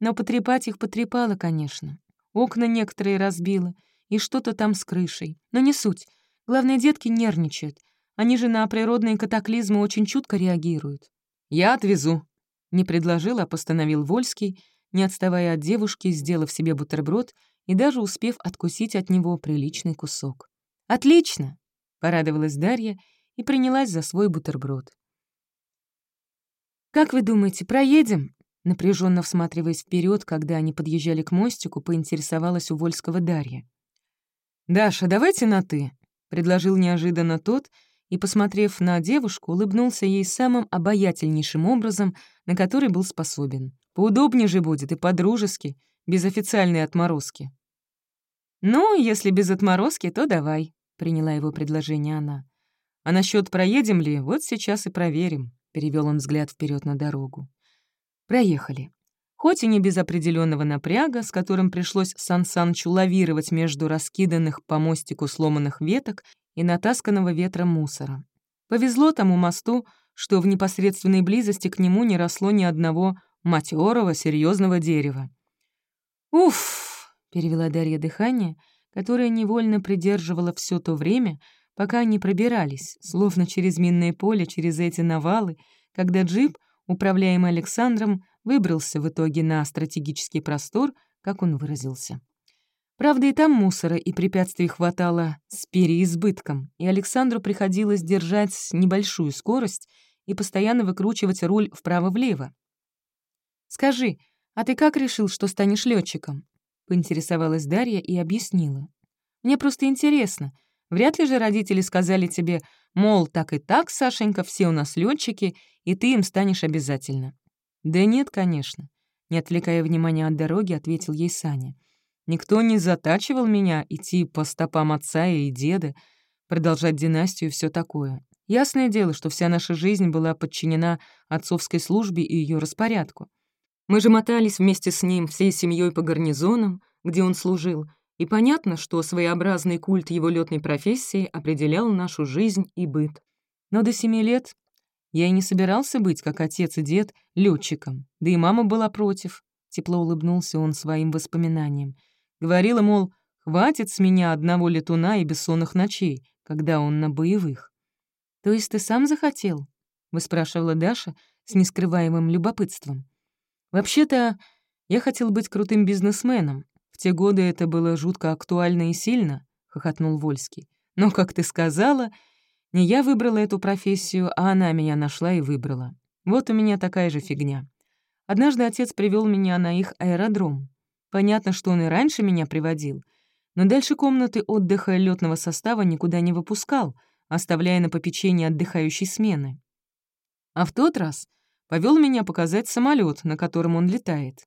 но потрепать их потрепало, конечно. Окна некоторые разбило, и что-то там с крышей. Но не суть. Главное, детки нервничают. Они же на природные катаклизмы очень чутко реагируют. «Я отвезу», — не предложил, а постановил Вольский, не отставая от девушки, сделав себе бутерброд и даже успев откусить от него приличный кусок. «Отлично!» — порадовалась Дарья и принялась за свой бутерброд. «Как вы думаете, проедем?» Напряженно всматриваясь вперед, когда они подъезжали к мостику, поинтересовалась у Вольского Дарья. «Даша, давайте на «ты», — предложил неожиданно тот, и, посмотрев на девушку, улыбнулся ей самым обаятельнейшим образом, на который был способен. Поудобнее же будет и по-дружески, без официальной отморозки. «Ну, если без отморозки, то давай», — приняла его предложение она. «А насчет проедем ли, вот сейчас и проверим», — перевел он взгляд вперед на дорогу. Проехали. Хоть и не без определенного напряга, с которым пришлось Сан Санычу лавировать между раскиданных по мостику сломанных веток и натасканного ветром мусора. Повезло тому мосту, что в непосредственной близости к нему не росло ни одного матерого серьезного дерева. «Уф!» — перевела Дарья дыхание, которое невольно придерживало все то время, пока они пробирались, словно через минное поле, через эти навалы, когда джип, управляемый Александром, выбрался в итоге на стратегический простор, как он выразился. Правда, и там мусора и препятствий хватало с переизбытком, и Александру приходилось держать небольшую скорость и постоянно выкручивать руль вправо-влево. «Скажи, а ты как решил, что станешь летчиком? поинтересовалась Дарья и объяснила. «Мне просто интересно, Вряд ли же родители сказали тебе, мол, так и так, Сашенька, все у нас летчики, и ты им станешь обязательно. Да нет, конечно. Не отвлекая внимания от дороги, ответил ей Саня. Никто не затачивал меня идти по стопам отца и деда, продолжать династию и все такое. Ясное дело, что вся наша жизнь была подчинена отцовской службе и ее распорядку. Мы же мотались вместе с ним всей семьей по гарнизонам, где он служил, и понятно, что своеобразный культ его летной профессии определял нашу жизнь и быт. Но до семи лет я и не собирался быть, как отец и дед, летчиком, да и мама была против. Тепло улыбнулся он своим воспоминаниям. Говорила, мол, хватит с меня одного летуна и бессонных ночей, когда он на боевых. «То есть ты сам захотел?» — выспрашивала Даша с нескрываемым любопытством. «Вообще-то я хотел быть крутым бизнесменом, те годы это было жутко актуально и сильно», — хохотнул Вольский. «Но, как ты сказала, не я выбрала эту профессию, а она меня нашла и выбрала. Вот у меня такая же фигня. Однажды отец привел меня на их аэродром. Понятно, что он и раньше меня приводил, но дальше комнаты отдыха летного состава никуда не выпускал, оставляя на попечение отдыхающей смены. А в тот раз повел меня показать самолет, на котором он летает.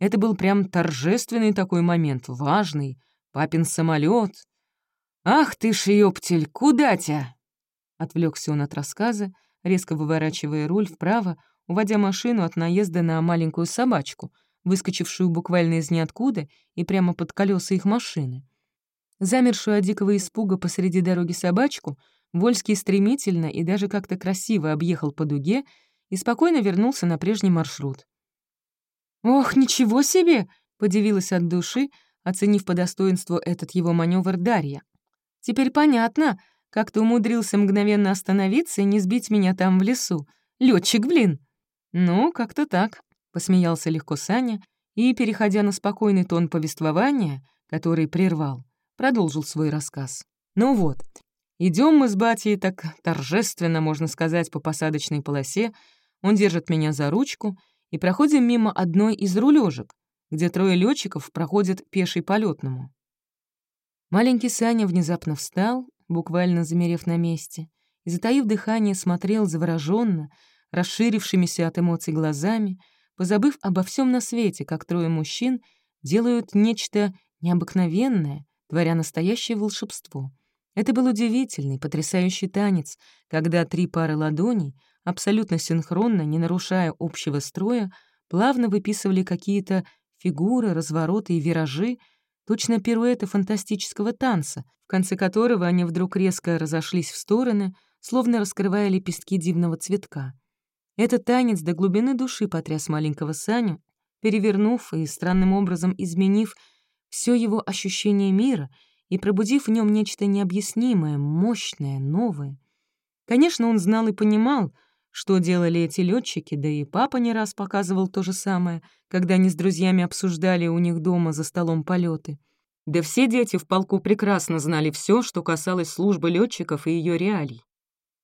Это был прям торжественный такой момент, важный. Папин самолет. «Ах ты ж, ёптель, куда тебя?» Отвлекся он от рассказа, резко выворачивая руль вправо, уводя машину от наезда на маленькую собачку, выскочившую буквально из ниоткуда и прямо под колеса их машины. Замершую от дикого испуга посреди дороги собачку, Вольский стремительно и даже как-то красиво объехал по дуге и спокойно вернулся на прежний маршрут. «Ох, ничего себе!» — подивилась от души, оценив по достоинству этот его маневр Дарья. «Теперь понятно, как ты умудрился мгновенно остановиться и не сбить меня там в лесу. Летчик, блин!» «Ну, как-то так», — посмеялся легко Саня и, переходя на спокойный тон повествования, который прервал, продолжил свой рассказ. Ну вот, идем мы с батей так торжественно, можно сказать, по посадочной полосе, он держит меня за ручку и проходим мимо одной из рулежек, где трое летчиков проходят пеший полетному. Маленький Саня внезапно встал, буквально замерев на месте, и, затаив дыхание, смотрел завороженно, расширившимися от эмоций глазами, позабыв обо всем на свете, как трое мужчин делают нечто необыкновенное, творя настоящее волшебство. Это был удивительный, потрясающий танец, когда три пары ладоней, абсолютно синхронно, не нарушая общего строя, плавно выписывали какие-то фигуры, развороты и виражи, точно пируэты фантастического танца, в конце которого они вдруг резко разошлись в стороны, словно раскрывая лепестки дивного цветка. Этот танец до глубины души потряс маленького Саню, перевернув и странным образом изменив все его ощущение мира и пробудив в нем нечто необъяснимое, мощное, новое. Конечно, он знал и понимал, что делали эти летчики, да и папа не раз показывал то же самое, когда они с друзьями обсуждали у них дома за столом полеты. Да все дети в полку прекрасно знали все, что касалось службы летчиков и ее реалий.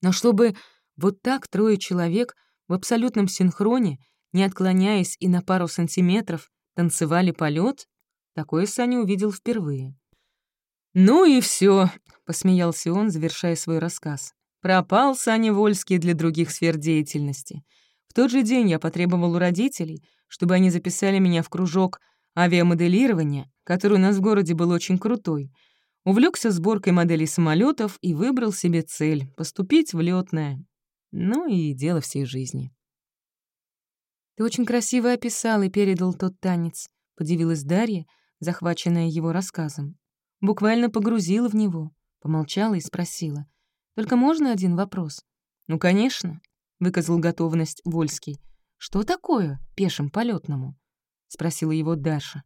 Но чтобы вот так трое человек в абсолютном синхроне, не отклоняясь и на пару сантиметров, танцевали полет, такое Саня увидел впервые. «Ну и все, посмеялся он, завершая свой рассказ. Пропал Саня Вольский для других сфер деятельности. В тот же день я потребовал у родителей, чтобы они записали меня в кружок авиамоделирования, который у нас в городе был очень крутой. Увлекся сборкой моделей самолетов и выбрал себе цель — поступить в летное. Ну и дело всей жизни. «Ты очень красиво описал и передал тот танец», — подивилась Дарья, захваченная его рассказом. Буквально погрузила в него, помолчала и спросила. Только можно один вопрос?» «Ну, конечно», — выказал готовность Вольский. «Что такое пешим полетному? спросила его Даша.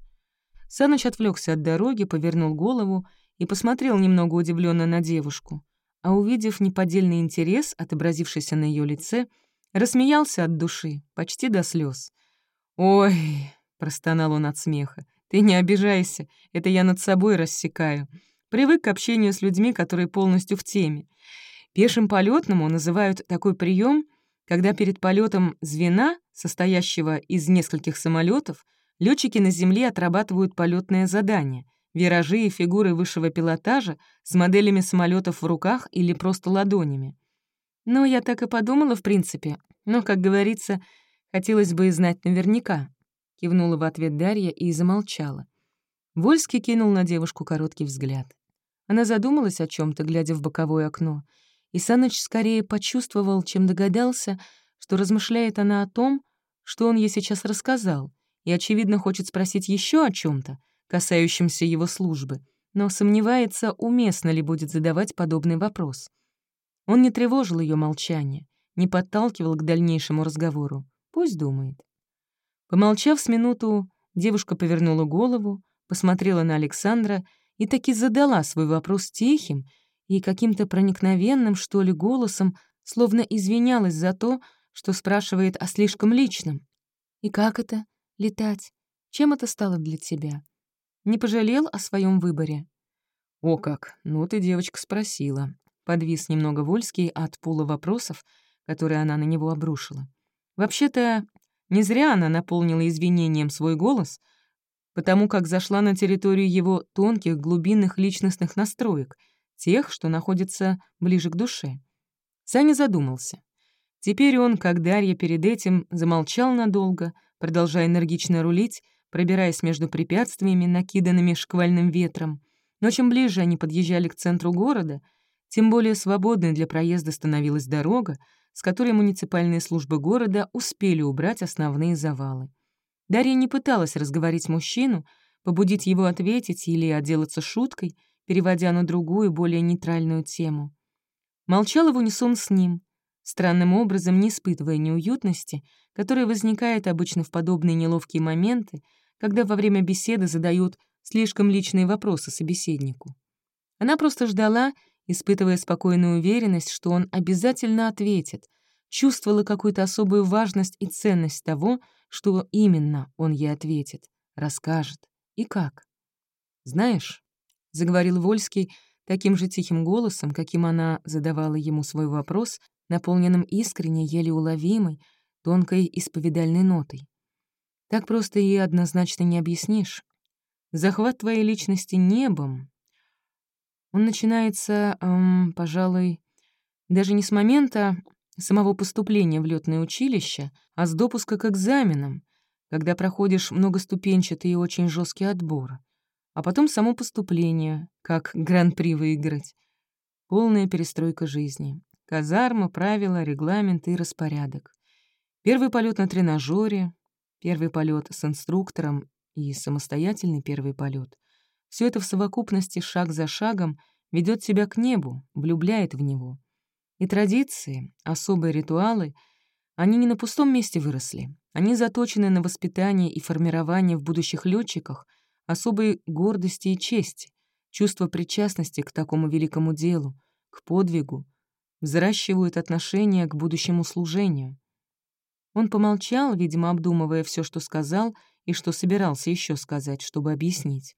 Саныч отвлекся от дороги, повернул голову и посмотрел немного удивленно на девушку, а увидев неподдельный интерес, отобразившийся на ее лице, рассмеялся от души, почти до слез. «Ой!» — простонал он от смеха. «Ты не обижайся, это я над собой рассекаю. Привык к общению с людьми, которые полностью в теме. Пешим полетному называют такой прием, когда перед полетом звена, состоящего из нескольких самолетов, летчики на Земле отрабатывают полетное задание, виражи и фигуры высшего пилотажа с моделями самолетов в руках или просто ладонями. Ну, я так и подумала, в принципе, но, как говорится, хотелось бы и знать наверняка. Кивнула в ответ Дарья и замолчала. Вольский кинул на девушку короткий взгляд. Она задумалась о чем то глядя в боковое окно, и Саныч скорее почувствовал, чем догадался, что размышляет она о том, что он ей сейчас рассказал, и, очевидно, хочет спросить еще о чем то касающемся его службы, но сомневается, уместно ли будет задавать подобный вопрос. Он не тревожил ее молчание, не подталкивал к дальнейшему разговору. Пусть думает. Помолчав с минуту, девушка повернула голову, посмотрела на Александра и таки задала свой вопрос тихим и каким-то проникновенным, что ли, голосом, словно извинялась за то, что спрашивает о слишком личном. «И как это — летать? Чем это стало для тебя? Не пожалел о своем выборе?» «О как! Ну ты, девочка, спросила». Подвис немного Вольский от пула вопросов, которые она на него обрушила. Вообще-то, не зря она наполнила извинением свой голос, потому как зашла на территорию его тонких глубинных личностных настроек, тех, что находятся ближе к душе. Саня задумался. Теперь он, как Дарья перед этим, замолчал надолго, продолжая энергично рулить, пробираясь между препятствиями, накиданными шквальным ветром. Но чем ближе они подъезжали к центру города, тем более свободной для проезда становилась дорога, с которой муниципальные службы города успели убрать основные завалы. Дарья не пыталась разговорить мужчину, побудить его ответить или отделаться шуткой, переводя на другую, более нейтральную тему. Молчала в унисон с ним, странным образом не испытывая неуютности, которая возникает обычно в подобные неловкие моменты, когда во время беседы задают слишком личные вопросы собеседнику. Она просто ждала, испытывая спокойную уверенность, что он обязательно ответит, чувствовала какую-то особую важность и ценность того, что именно он ей ответит, расскажет и как. «Знаешь», — заговорил Вольский таким же тихим голосом, каким она задавала ему свой вопрос, наполненным искренней, еле уловимой, тонкой исповедальной нотой. Так просто и однозначно не объяснишь. Захват твоей личности небом, он начинается, эм, пожалуй, даже не с момента самого поступления в летное училище, а с допуска к экзаменам, когда проходишь многоступенчатый и очень жесткий отбор, а потом само поступление, как гран-при выиграть. Полная перестройка жизни. Казарма, правила, регламенты и распорядок. Первый полет на тренажере, первый полет с инструктором и самостоятельный первый полет. Все это в совокупности шаг за шагом ведет себя к небу, влюбляет в него. И традиции, особые ритуалы, они не на пустом месте выросли. Они заточены на воспитание и формирование в будущих летчиках особой гордости и чести, чувство причастности к такому великому делу, к подвигу, взращивают отношения к будущему служению. Он помолчал, видимо, обдумывая все, что сказал и что собирался еще сказать, чтобы объяснить.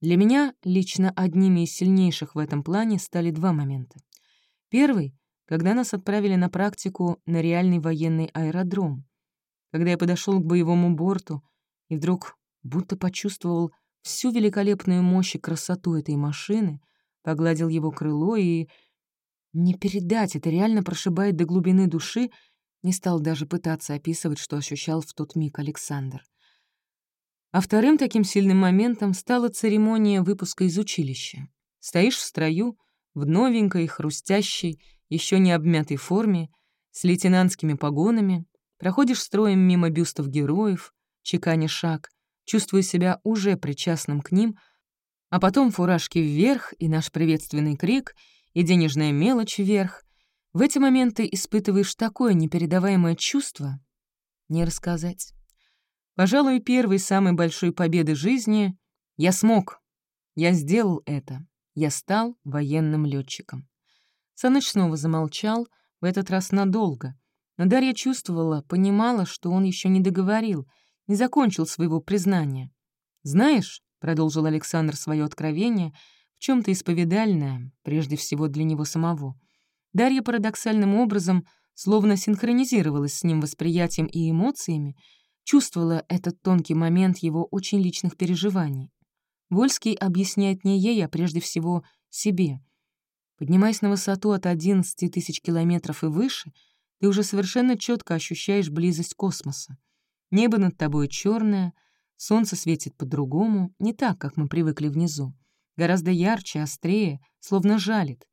Для меня лично одними из сильнейших в этом плане стали два момента. Первый — когда нас отправили на практику на реальный военный аэродром. Когда я подошел к боевому борту и вдруг будто почувствовал всю великолепную мощь и красоту этой машины, погладил его крыло и... Не передать, это реально прошибает до глубины души, не стал даже пытаться описывать, что ощущал в тот миг Александр. А вторым таким сильным моментом стала церемония выпуска из училища. Стоишь в строю, в новенькой, хрустящей, еще не обмятой форме, с лейтенантскими погонами, проходишь строем мимо бюстов героев, чеканя шаг, чувствуя себя уже причастным к ним, а потом фуражки вверх и наш приветственный крик, и денежная мелочь вверх. В эти моменты испытываешь такое непередаваемое чувство — не рассказать. Пожалуй, первой самой большой победы жизни я смог. Я сделал это. Я стал военным летчиком. Саныч снова замолчал, в этот раз надолго. Но Дарья чувствовала, понимала, что он еще не договорил, не закончил своего признания. «Знаешь», — продолжил Александр свое откровение, в чем то исповедальное, прежде всего для него самого, Дарья парадоксальным образом словно синхронизировалась с ним восприятием и эмоциями, чувствовала этот тонкий момент его очень личных переживаний. Вольский объясняет не ей, а прежде всего себе. Поднимаясь на высоту от 11 тысяч километров и выше, ты уже совершенно четко ощущаешь близость космоса. Небо над тобой черное, солнце светит по-другому, не так, как мы привыкли внизу. Гораздо ярче, острее, словно жалит,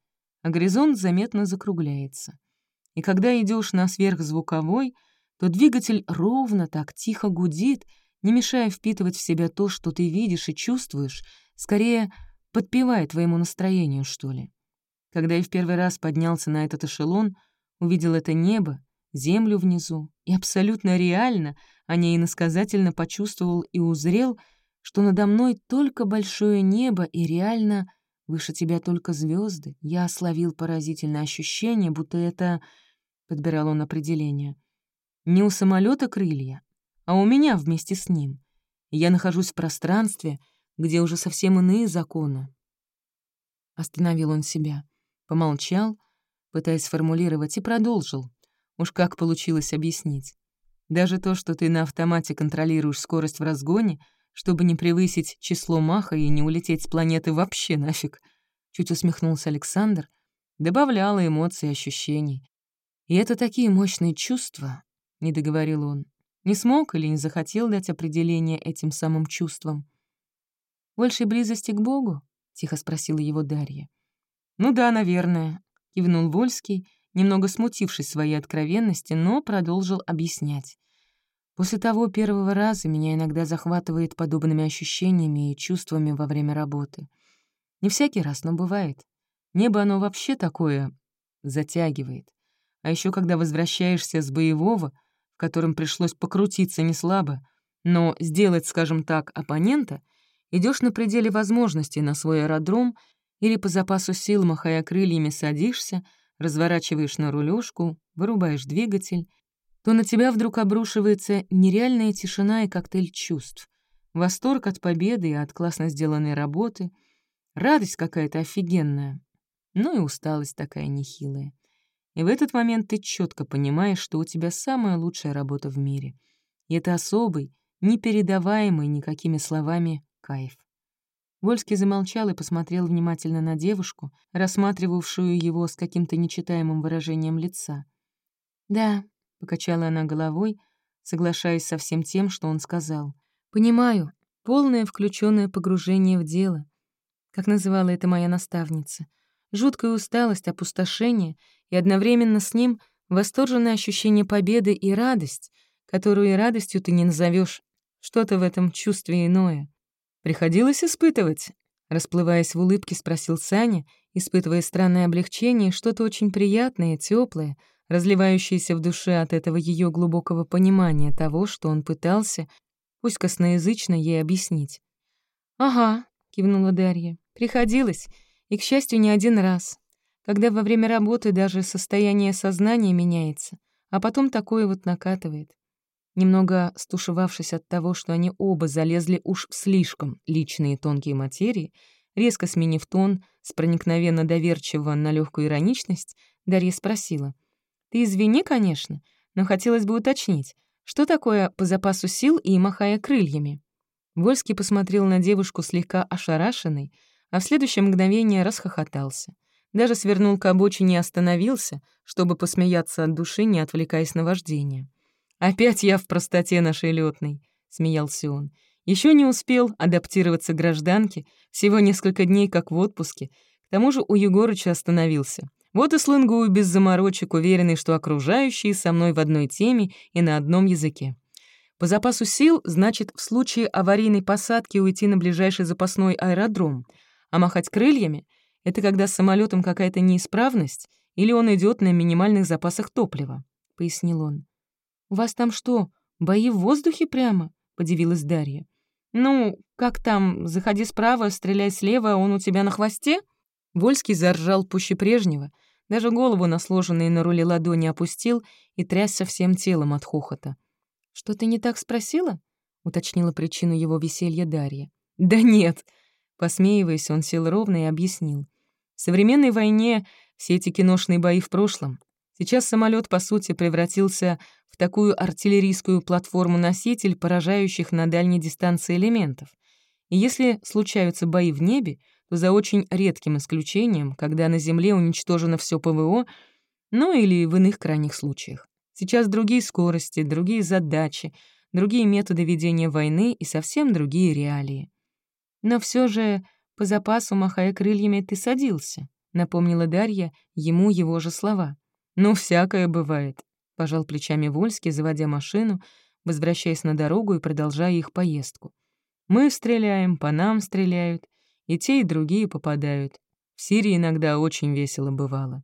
а горизонт заметно закругляется. И когда идешь на сверхзвуковой — то двигатель ровно так тихо гудит, не мешая впитывать в себя то, что ты видишь и чувствуешь, скорее подпевая твоему настроению, что ли. Когда я в первый раз поднялся на этот эшелон, увидел это небо, землю внизу, и абсолютно реально, а не иносказательно почувствовал и узрел, что надо мной только большое небо и реально выше тебя только звезды. Я словил поразительное ощущение, будто это... Подбирал он определение — не у самолета крылья, а у меня вместе с ним. я нахожусь в пространстве, где уже совсем иные законы. Остановил он себя, помолчал, пытаясь сформулировать, и продолжил. Уж как получилось объяснить. Даже то, что ты на автомате контролируешь скорость в разгоне, чтобы не превысить число маха и не улететь с планеты вообще нафиг, чуть усмехнулся Александр, добавляло эмоций и ощущений. И это такие мощные чувства, — не договорил он. Не смог или не захотел дать определение этим самым чувствам. «Большей близости к Богу?» — тихо спросила его Дарья. «Ну да, наверное», — кивнул Вольский, немного смутившись своей откровенности, но продолжил объяснять. «После того первого раза меня иногда захватывает подобными ощущениями и чувствами во время работы. Не всякий раз, но бывает. Небо оно вообще такое затягивает. А еще когда возвращаешься с боевого — которым пришлось покрутиться неслабо, но сделать, скажем так, оппонента, идешь на пределе возможностей на свой аэродром или по запасу сил, махая крыльями, садишься, разворачиваешь на рулежку, вырубаешь двигатель, то на тебя вдруг обрушивается нереальная тишина и коктейль чувств. Восторг от победы и от классно сделанной работы, Радость какая-то офигенная. Ну и усталость такая нехилая. И в этот момент ты четко понимаешь, что у тебя самая лучшая работа в мире. И это особый, непередаваемый никакими словами кайф. Вольский замолчал и посмотрел внимательно на девушку, рассматривавшую его с каким-то нечитаемым выражением лица. «Да», — покачала она головой, соглашаясь со всем тем, что он сказал. «Понимаю, полное включенное погружение в дело, как называла это моя наставница, жуткая усталость, опустошение и одновременно с ним восторженное ощущение победы и радость, которую и радостью ты не назовешь, что-то в этом чувстве иное. Приходилось испытывать, расплываясь в улыбке, спросил Саня, испытывая странное облегчение что-то очень приятное, теплое, разливающееся в душе от этого ее глубокого понимания того, что он пытался, пусть косноязычно, ей объяснить. «Ага», — кивнула Дарья, — «приходилось, и, к счастью, не один раз, когда во время работы даже состояние сознания меняется, а потом такое вот накатывает. Немного стушевавшись от того, что они оба залезли уж в слишком личные тонкие материи, резко сменив тон с проникновенно доверчивого на легкую ироничность, Дарья спросила. «Ты извини, конечно, но хотелось бы уточнить, что такое по запасу сил и махая крыльями?» Вольский посмотрел на девушку слегка ошарашенной, а в следующее мгновение расхохотался. Даже свернул к обочине и остановился, чтобы посмеяться от души, не отвлекаясь на вождение. «Опять я в простоте нашей летной, смеялся он. Еще не успел адаптироваться к гражданке, всего несколько дней как в отпуске. К тому же у Егорыча остановился. Вот и слынгую без заморочек, уверенный, что окружающие со мной в одной теме и на одном языке. По запасу сил, значит, в случае аварийной посадки уйти на ближайший запасной аэродром, а махать крыльями — это когда с самолетом какая-то неисправность или он идет на минимальных запасах топлива, — пояснил он. «У вас там что, бои в воздухе прямо?» — подивилась Дарья. «Ну, как там, заходи справа, стреляй слева, он у тебя на хвосте?» Вольский заржал пуще прежнего, даже голову на сложенные на руле ладони опустил и трясся всем телом от хохота. «Что ты не так спросила?» — уточнила причину его веселья Дарья. «Да нет!» — посмеиваясь, он сел ровно и объяснил. «В современной войне все эти киношные бои в прошлом. Сейчас самолет по сути, превратился в такую артиллерийскую платформу-носитель поражающих на дальней дистанции элементов. И если случаются бои в небе, то за очень редким исключением, когда на Земле уничтожено все ПВО, ну или в иных крайних случаях. Сейчас другие скорости, другие задачи, другие методы ведения войны и совсем другие реалии. Но все же, по запасу, махая крыльями, ты садился, напомнила Дарья ему его же слова. «Ну, всякое бывает», — пожал плечами Вольский, заводя машину, возвращаясь на дорогу и продолжая их поездку. «Мы стреляем, по нам стреляют, и те, и другие попадают. В Сирии иногда очень весело бывало».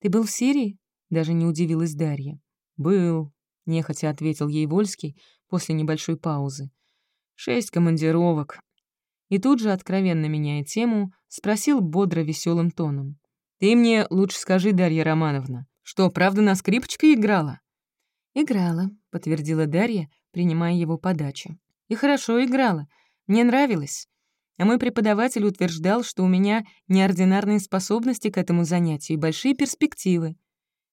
«Ты был в Сирии?» Даже не удивилась Дарья. «Был», — нехотя ответил ей Вольский после небольшой паузы. «Шесть командировок». И тут же, откровенно меняя тему, спросил бодро веселым тоном. «Ты мне лучше скажи, Дарья Романовна, что, правда, на скрипочке играла?» «Играла», — подтвердила Дарья, принимая его подачу. «И хорошо играла. Мне нравилось. А мой преподаватель утверждал, что у меня неординарные способности к этому занятию и большие перспективы.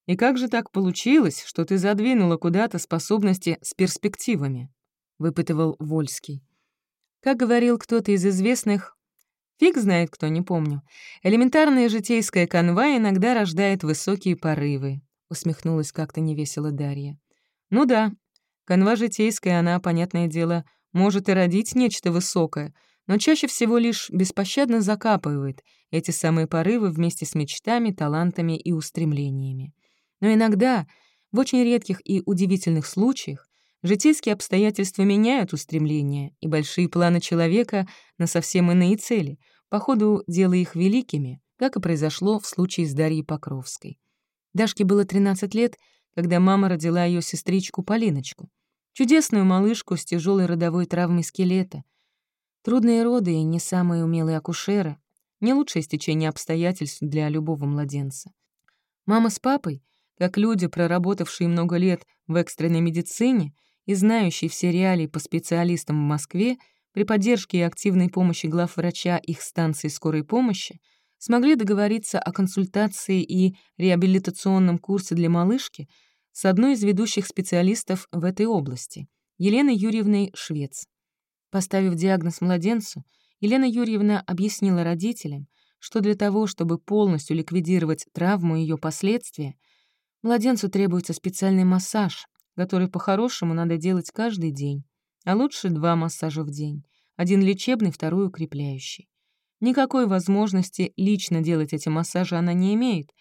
И как же так получилось, что ты задвинула куда-то способности с перспективами?» — выпытывал Вольский. Как говорил кто-то из известных, фиг знает кто, не помню, элементарная житейская канва иногда рождает высокие порывы, — усмехнулась как-то невесело Дарья. «Ну да, канва житейская, она, понятное дело, может и родить нечто высокое, но чаще всего лишь беспощадно закапывает эти самые порывы вместе с мечтами, талантами и устремлениями. Но иногда, в очень редких и удивительных случаях, житейские обстоятельства меняют устремления и большие планы человека на совсем иные цели, по ходу делая их великими, как и произошло в случае с Дарьей Покровской. Дашке было 13 лет, когда мама родила ее сестричку Полиночку, чудесную малышку с тяжелой родовой травмой скелета. Трудные роды и не самые умелые акушеры — не лучшее стечение обстоятельств для любого младенца. Мама с папой — как люди, проработавшие много лет в экстренной медицине и знающие все реалии по специалистам в Москве, при поддержке и активной помощи главврача их станции скорой помощи смогли договориться о консультации и реабилитационном курсе для малышки с одной из ведущих специалистов в этой области, Еленой Юрьевной Швец. Поставив диагноз младенцу, Елена Юрьевна объяснила родителям, что для того, чтобы полностью ликвидировать травму и ее последствия, младенцу требуется специальный массаж, который по-хорошему надо делать каждый день, а лучше два массажа в день, один лечебный, второй укрепляющий. Никакой возможности лично делать эти массажи она не имеет,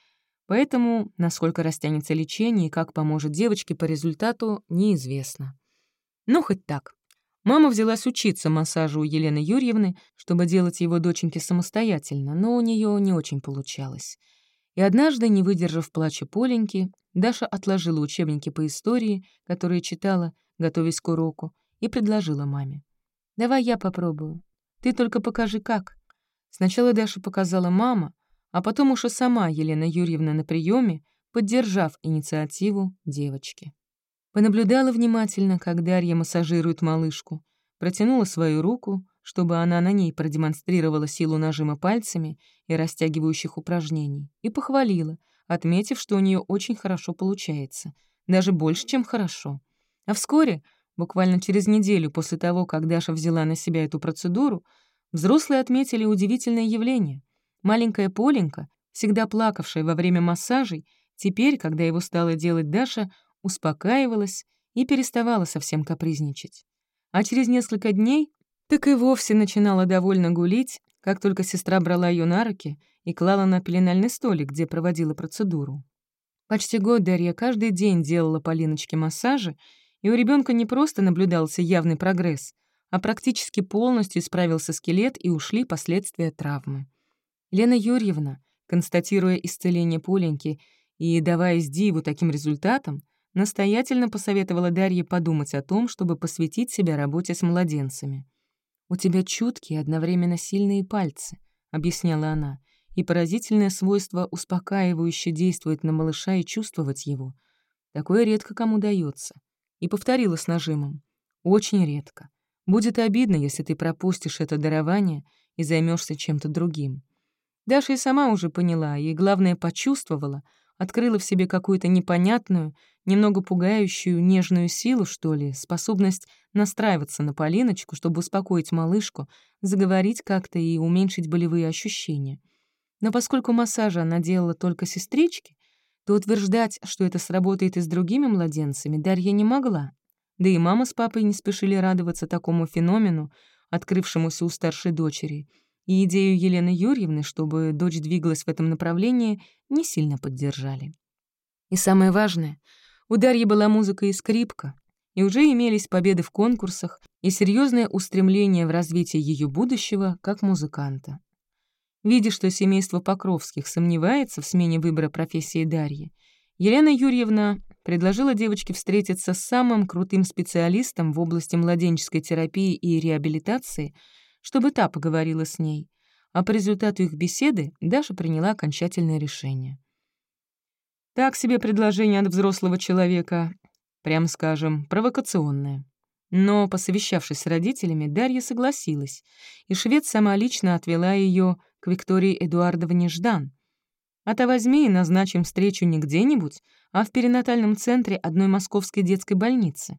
поэтому, насколько растянется лечение и как поможет девочке по результату, неизвестно. Ну, хоть так. Мама взялась учиться массажу у Елены Юрьевны, чтобы делать его доченьке самостоятельно, но у нее не очень получалось. И однажды, не выдержав плача Поленьки, Даша отложила учебники по истории, которые читала, готовясь к уроку, и предложила маме. «Давай я попробую. Ты только покажи, как». Сначала Даша показала мама, а потом уж и сама Елена Юрьевна на приеме, поддержав инициативу девочки. Понаблюдала внимательно, как Дарья массажирует малышку, протянула свою руку, чтобы она на ней продемонстрировала силу нажима пальцами и растягивающих упражнений, и похвалила, отметив, что у нее очень хорошо получается, даже больше, чем хорошо. А вскоре, буквально через неделю после того, как Даша взяла на себя эту процедуру, взрослые отметили удивительное явление. Маленькая Поленька, всегда плакавшая во время массажей, теперь, когда его стала делать Даша, успокаивалась и переставала совсем капризничать. А через несколько дней так и вовсе начинала довольно гулить, как только сестра брала ее на руки и клала на пеленальный столик, где проводила процедуру. Почти год Дарья каждый день делала Полиночке массажи, и у ребенка не просто наблюдался явный прогресс, а практически полностью исправился скелет и ушли последствия травмы. Лена Юрьевна, констатируя исцеление Поленьки и даваясь диву таким результатам, настоятельно посоветовала Дарье подумать о том, чтобы посвятить себя работе с младенцами. «У тебя чуткие, одновременно сильные пальцы», — объясняла она, «и поразительное свойство успокаивающе действует на малыша и чувствовать его. Такое редко кому дается. И повторила с нажимом. «Очень редко. Будет обидно, если ты пропустишь это дарование и займешься чем-то другим». Даша и сама уже поняла, и, главное, почувствовала, открыла в себе какую-то непонятную, немного пугающую нежную силу, что ли, способность настраиваться на Полиночку, чтобы успокоить малышку, заговорить как-то и уменьшить болевые ощущения. Но поскольку массажа она делала только сестричке, то утверждать, что это сработает и с другими младенцами, Дарья не могла. Да и мама с папой не спешили радоваться такому феномену, открывшемуся у старшей дочери, и идею Елены Юрьевны, чтобы дочь двигалась в этом направлении, не сильно поддержали. И самое важное — у Дарьи была музыка и скрипка, и уже имелись победы в конкурсах и серьезное устремление в развитие ее будущего как музыканта. Видя, что семейство Покровских сомневается в смене выбора профессии Дарьи, Елена Юрьевна предложила девочке встретиться с самым крутым специалистом в области младенческой терапии и реабилитации, чтобы та поговорила с ней, а по результату их беседы Даша приняла окончательное решение. Так себе предложение от взрослого человека, прям скажем, провокационное. Но, посовещавшись с родителями, Дарья согласилась, и швед сама лично отвела ее к Виктории Эдуардовне Ждан. А то возьми и назначим встречу не где-нибудь, а в перинатальном центре одной московской детской больницы.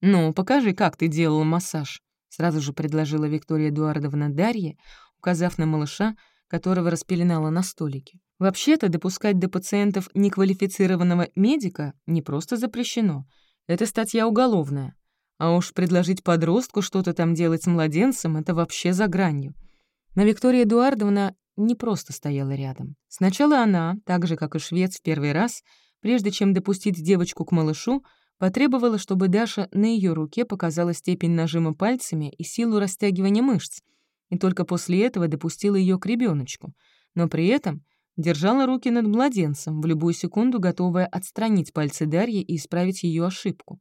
«Ну, покажи, как ты делала массаж», — сразу же предложила Виктория Эдуардовна Дарье, указав на малыша, которого распеленала на столике. Вообще-то допускать до пациентов неквалифицированного медика не просто запрещено. Это статья уголовная. А уж предложить подростку что-то там делать с младенцем — это вообще за гранью. Но Виктория Эдуардовна не просто стояла рядом. Сначала она, так же, как и швец в первый раз, прежде чем допустить девочку к малышу, потребовала, чтобы Даша на ее руке показала степень нажима пальцами и силу растягивания мышц, и только после этого допустила ее к ребеночку, но при этом держала руки над младенцем, в любую секунду готовая отстранить пальцы Дарьи и исправить ее ошибку.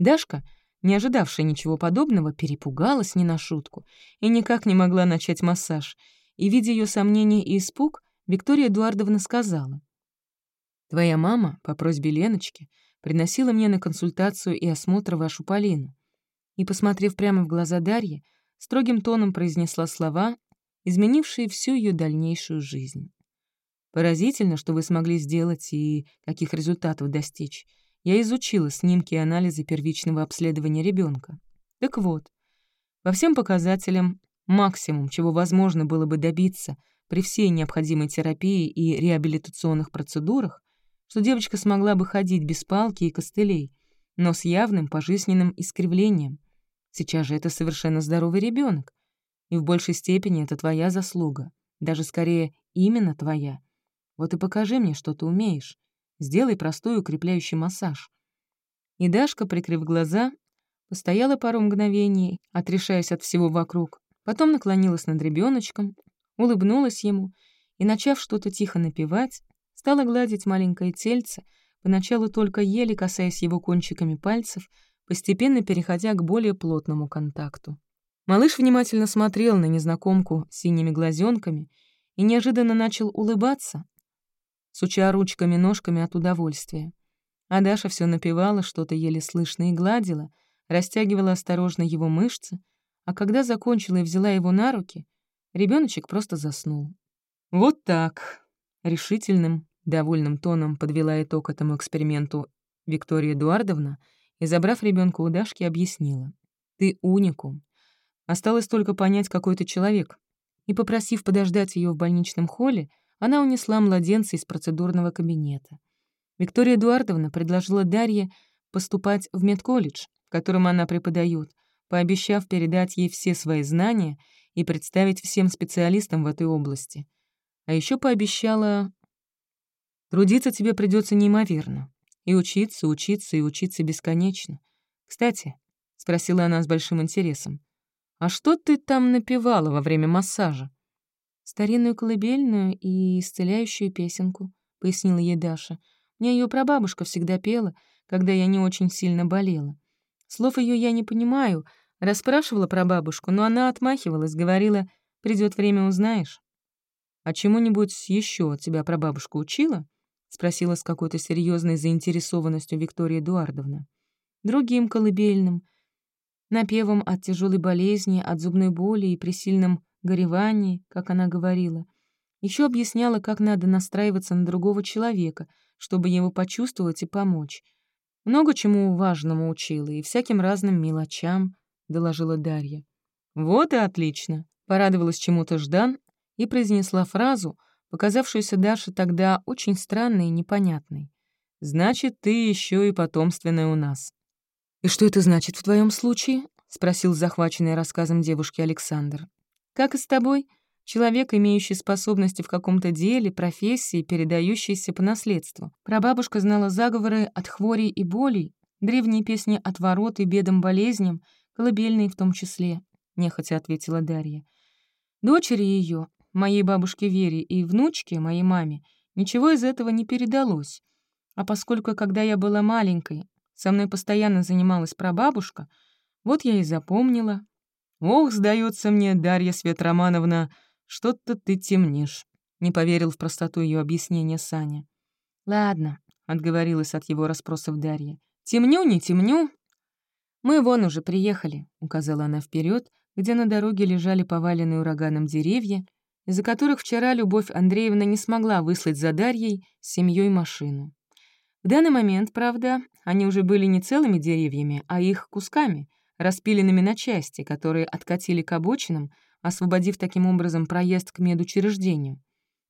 Дашка, не ожидавшая ничего подобного, перепугалась не на шутку и никак не могла начать массаж. И, видя ее сомнения и испуг, Виктория Эдуардовна сказала, «Твоя мама, по просьбе Леночки, приносила мне на консультацию и осмотр вашу Полину. и, посмотрев прямо в глаза Дарьи, строгим тоном произнесла слова, изменившие всю ее дальнейшую жизнь. «Поразительно, что вы смогли сделать и каких результатов достичь. Я изучила снимки и анализы первичного обследования ребенка. Так вот, по всем показателям максимум, чего возможно было бы добиться при всей необходимой терапии и реабилитационных процедурах, что девочка смогла бы ходить без палки и костылей, но с явным пожизненным искривлением. Сейчас же это совершенно здоровый ребенок, и в большей степени это твоя заслуга, даже скорее именно твоя. Вот и покажи мне, что ты умеешь. Сделай простой укрепляющий массаж». И Дашка, прикрыв глаза, постояла пару мгновений, отрешаясь от всего вокруг, потом наклонилась над ребеночком, улыбнулась ему и, начав что-то тихо напевать, стала гладить маленькое тельце, поначалу только еле касаясь его кончиками пальцев, постепенно переходя к более плотному контакту. Малыш внимательно смотрел на незнакомку синими глазенками и неожиданно начал улыбаться, суча ручками-ножками от удовольствия. А Даша все напевала что-то еле слышно и гладила, растягивала осторожно его мышцы, а когда закончила и взяла его на руки, ребеночек просто заснул. «Вот так!» — решительным, довольным тоном подвела итог этому эксперименту Виктория Эдуардовна и, забрав ребенка у Дашки, объяснила. «Ты уникум. Осталось только понять, какой ты человек». И, попросив подождать ее в больничном холле, она унесла младенца из процедурного кабинета. Виктория Эдуардовна предложила Дарье поступать в медколледж, в котором она преподает, пообещав передать ей все свои знания и представить всем специалистам в этой области. А еще пообещала Трудиться тебе придется неимоверно. И учиться, учиться и учиться бесконечно. Кстати, — спросила она с большим интересом, — а что ты там напевала во время массажа? «Старинную колыбельную и исцеляющую песенку», — пояснила ей Даша. «Мне ее прабабушка всегда пела, когда я не очень сильно болела. Слов ее я не понимаю, расспрашивала про бабушку, но она отмахивалась, говорила, придет время, узнаешь». «А чему-нибудь еще тебя прабабушка учила?» — спросила с какой-то серьезной заинтересованностью Виктория Эдуардовна. «Другим колыбельным, напевом от тяжелой болезни, от зубной боли и при сильном горевании, как она говорила. Еще объясняла, как надо настраиваться на другого человека, чтобы его почувствовать и помочь. Много чему важному учила и всяким разным мелочам, — доложила Дарья. «Вот и отлично!» — порадовалась чему-то Ждан и произнесла фразу, показавшуюся Даше тогда очень странной и непонятной. «Значит, ты еще и потомственная у нас». «И что это значит в твоем случае?» — спросил захваченный рассказом девушки Александр. Как и с тобой, человек, имеющий способности в каком-то деле, профессии, передающиеся по наследству. Прабабушка знала заговоры от хворей и болей, древние песни от ворот и бедам болезням, колыбельные в том числе, — нехотя ответила Дарья. Дочери ее, моей бабушке Вере и внучке, моей маме, ничего из этого не передалось. А поскольку, когда я была маленькой, со мной постоянно занималась прабабушка, вот я и запомнила, «Ох, сдается мне, Дарья Светромановна, что-то ты темнишь», — не поверил в простоту ее объяснения Саня. «Ладно», — отговорилась от его расспросов Дарья. «Темню, не темню». «Мы вон уже приехали», — указала она вперед, где на дороге лежали поваленные ураганом деревья, из-за которых вчера Любовь Андреевна не смогла выслать за Дарьей с семьей машину. В данный момент, правда, они уже были не целыми деревьями, а их кусками — распиленными на части, которые откатили к обочинам, освободив таким образом проезд к медучреждению.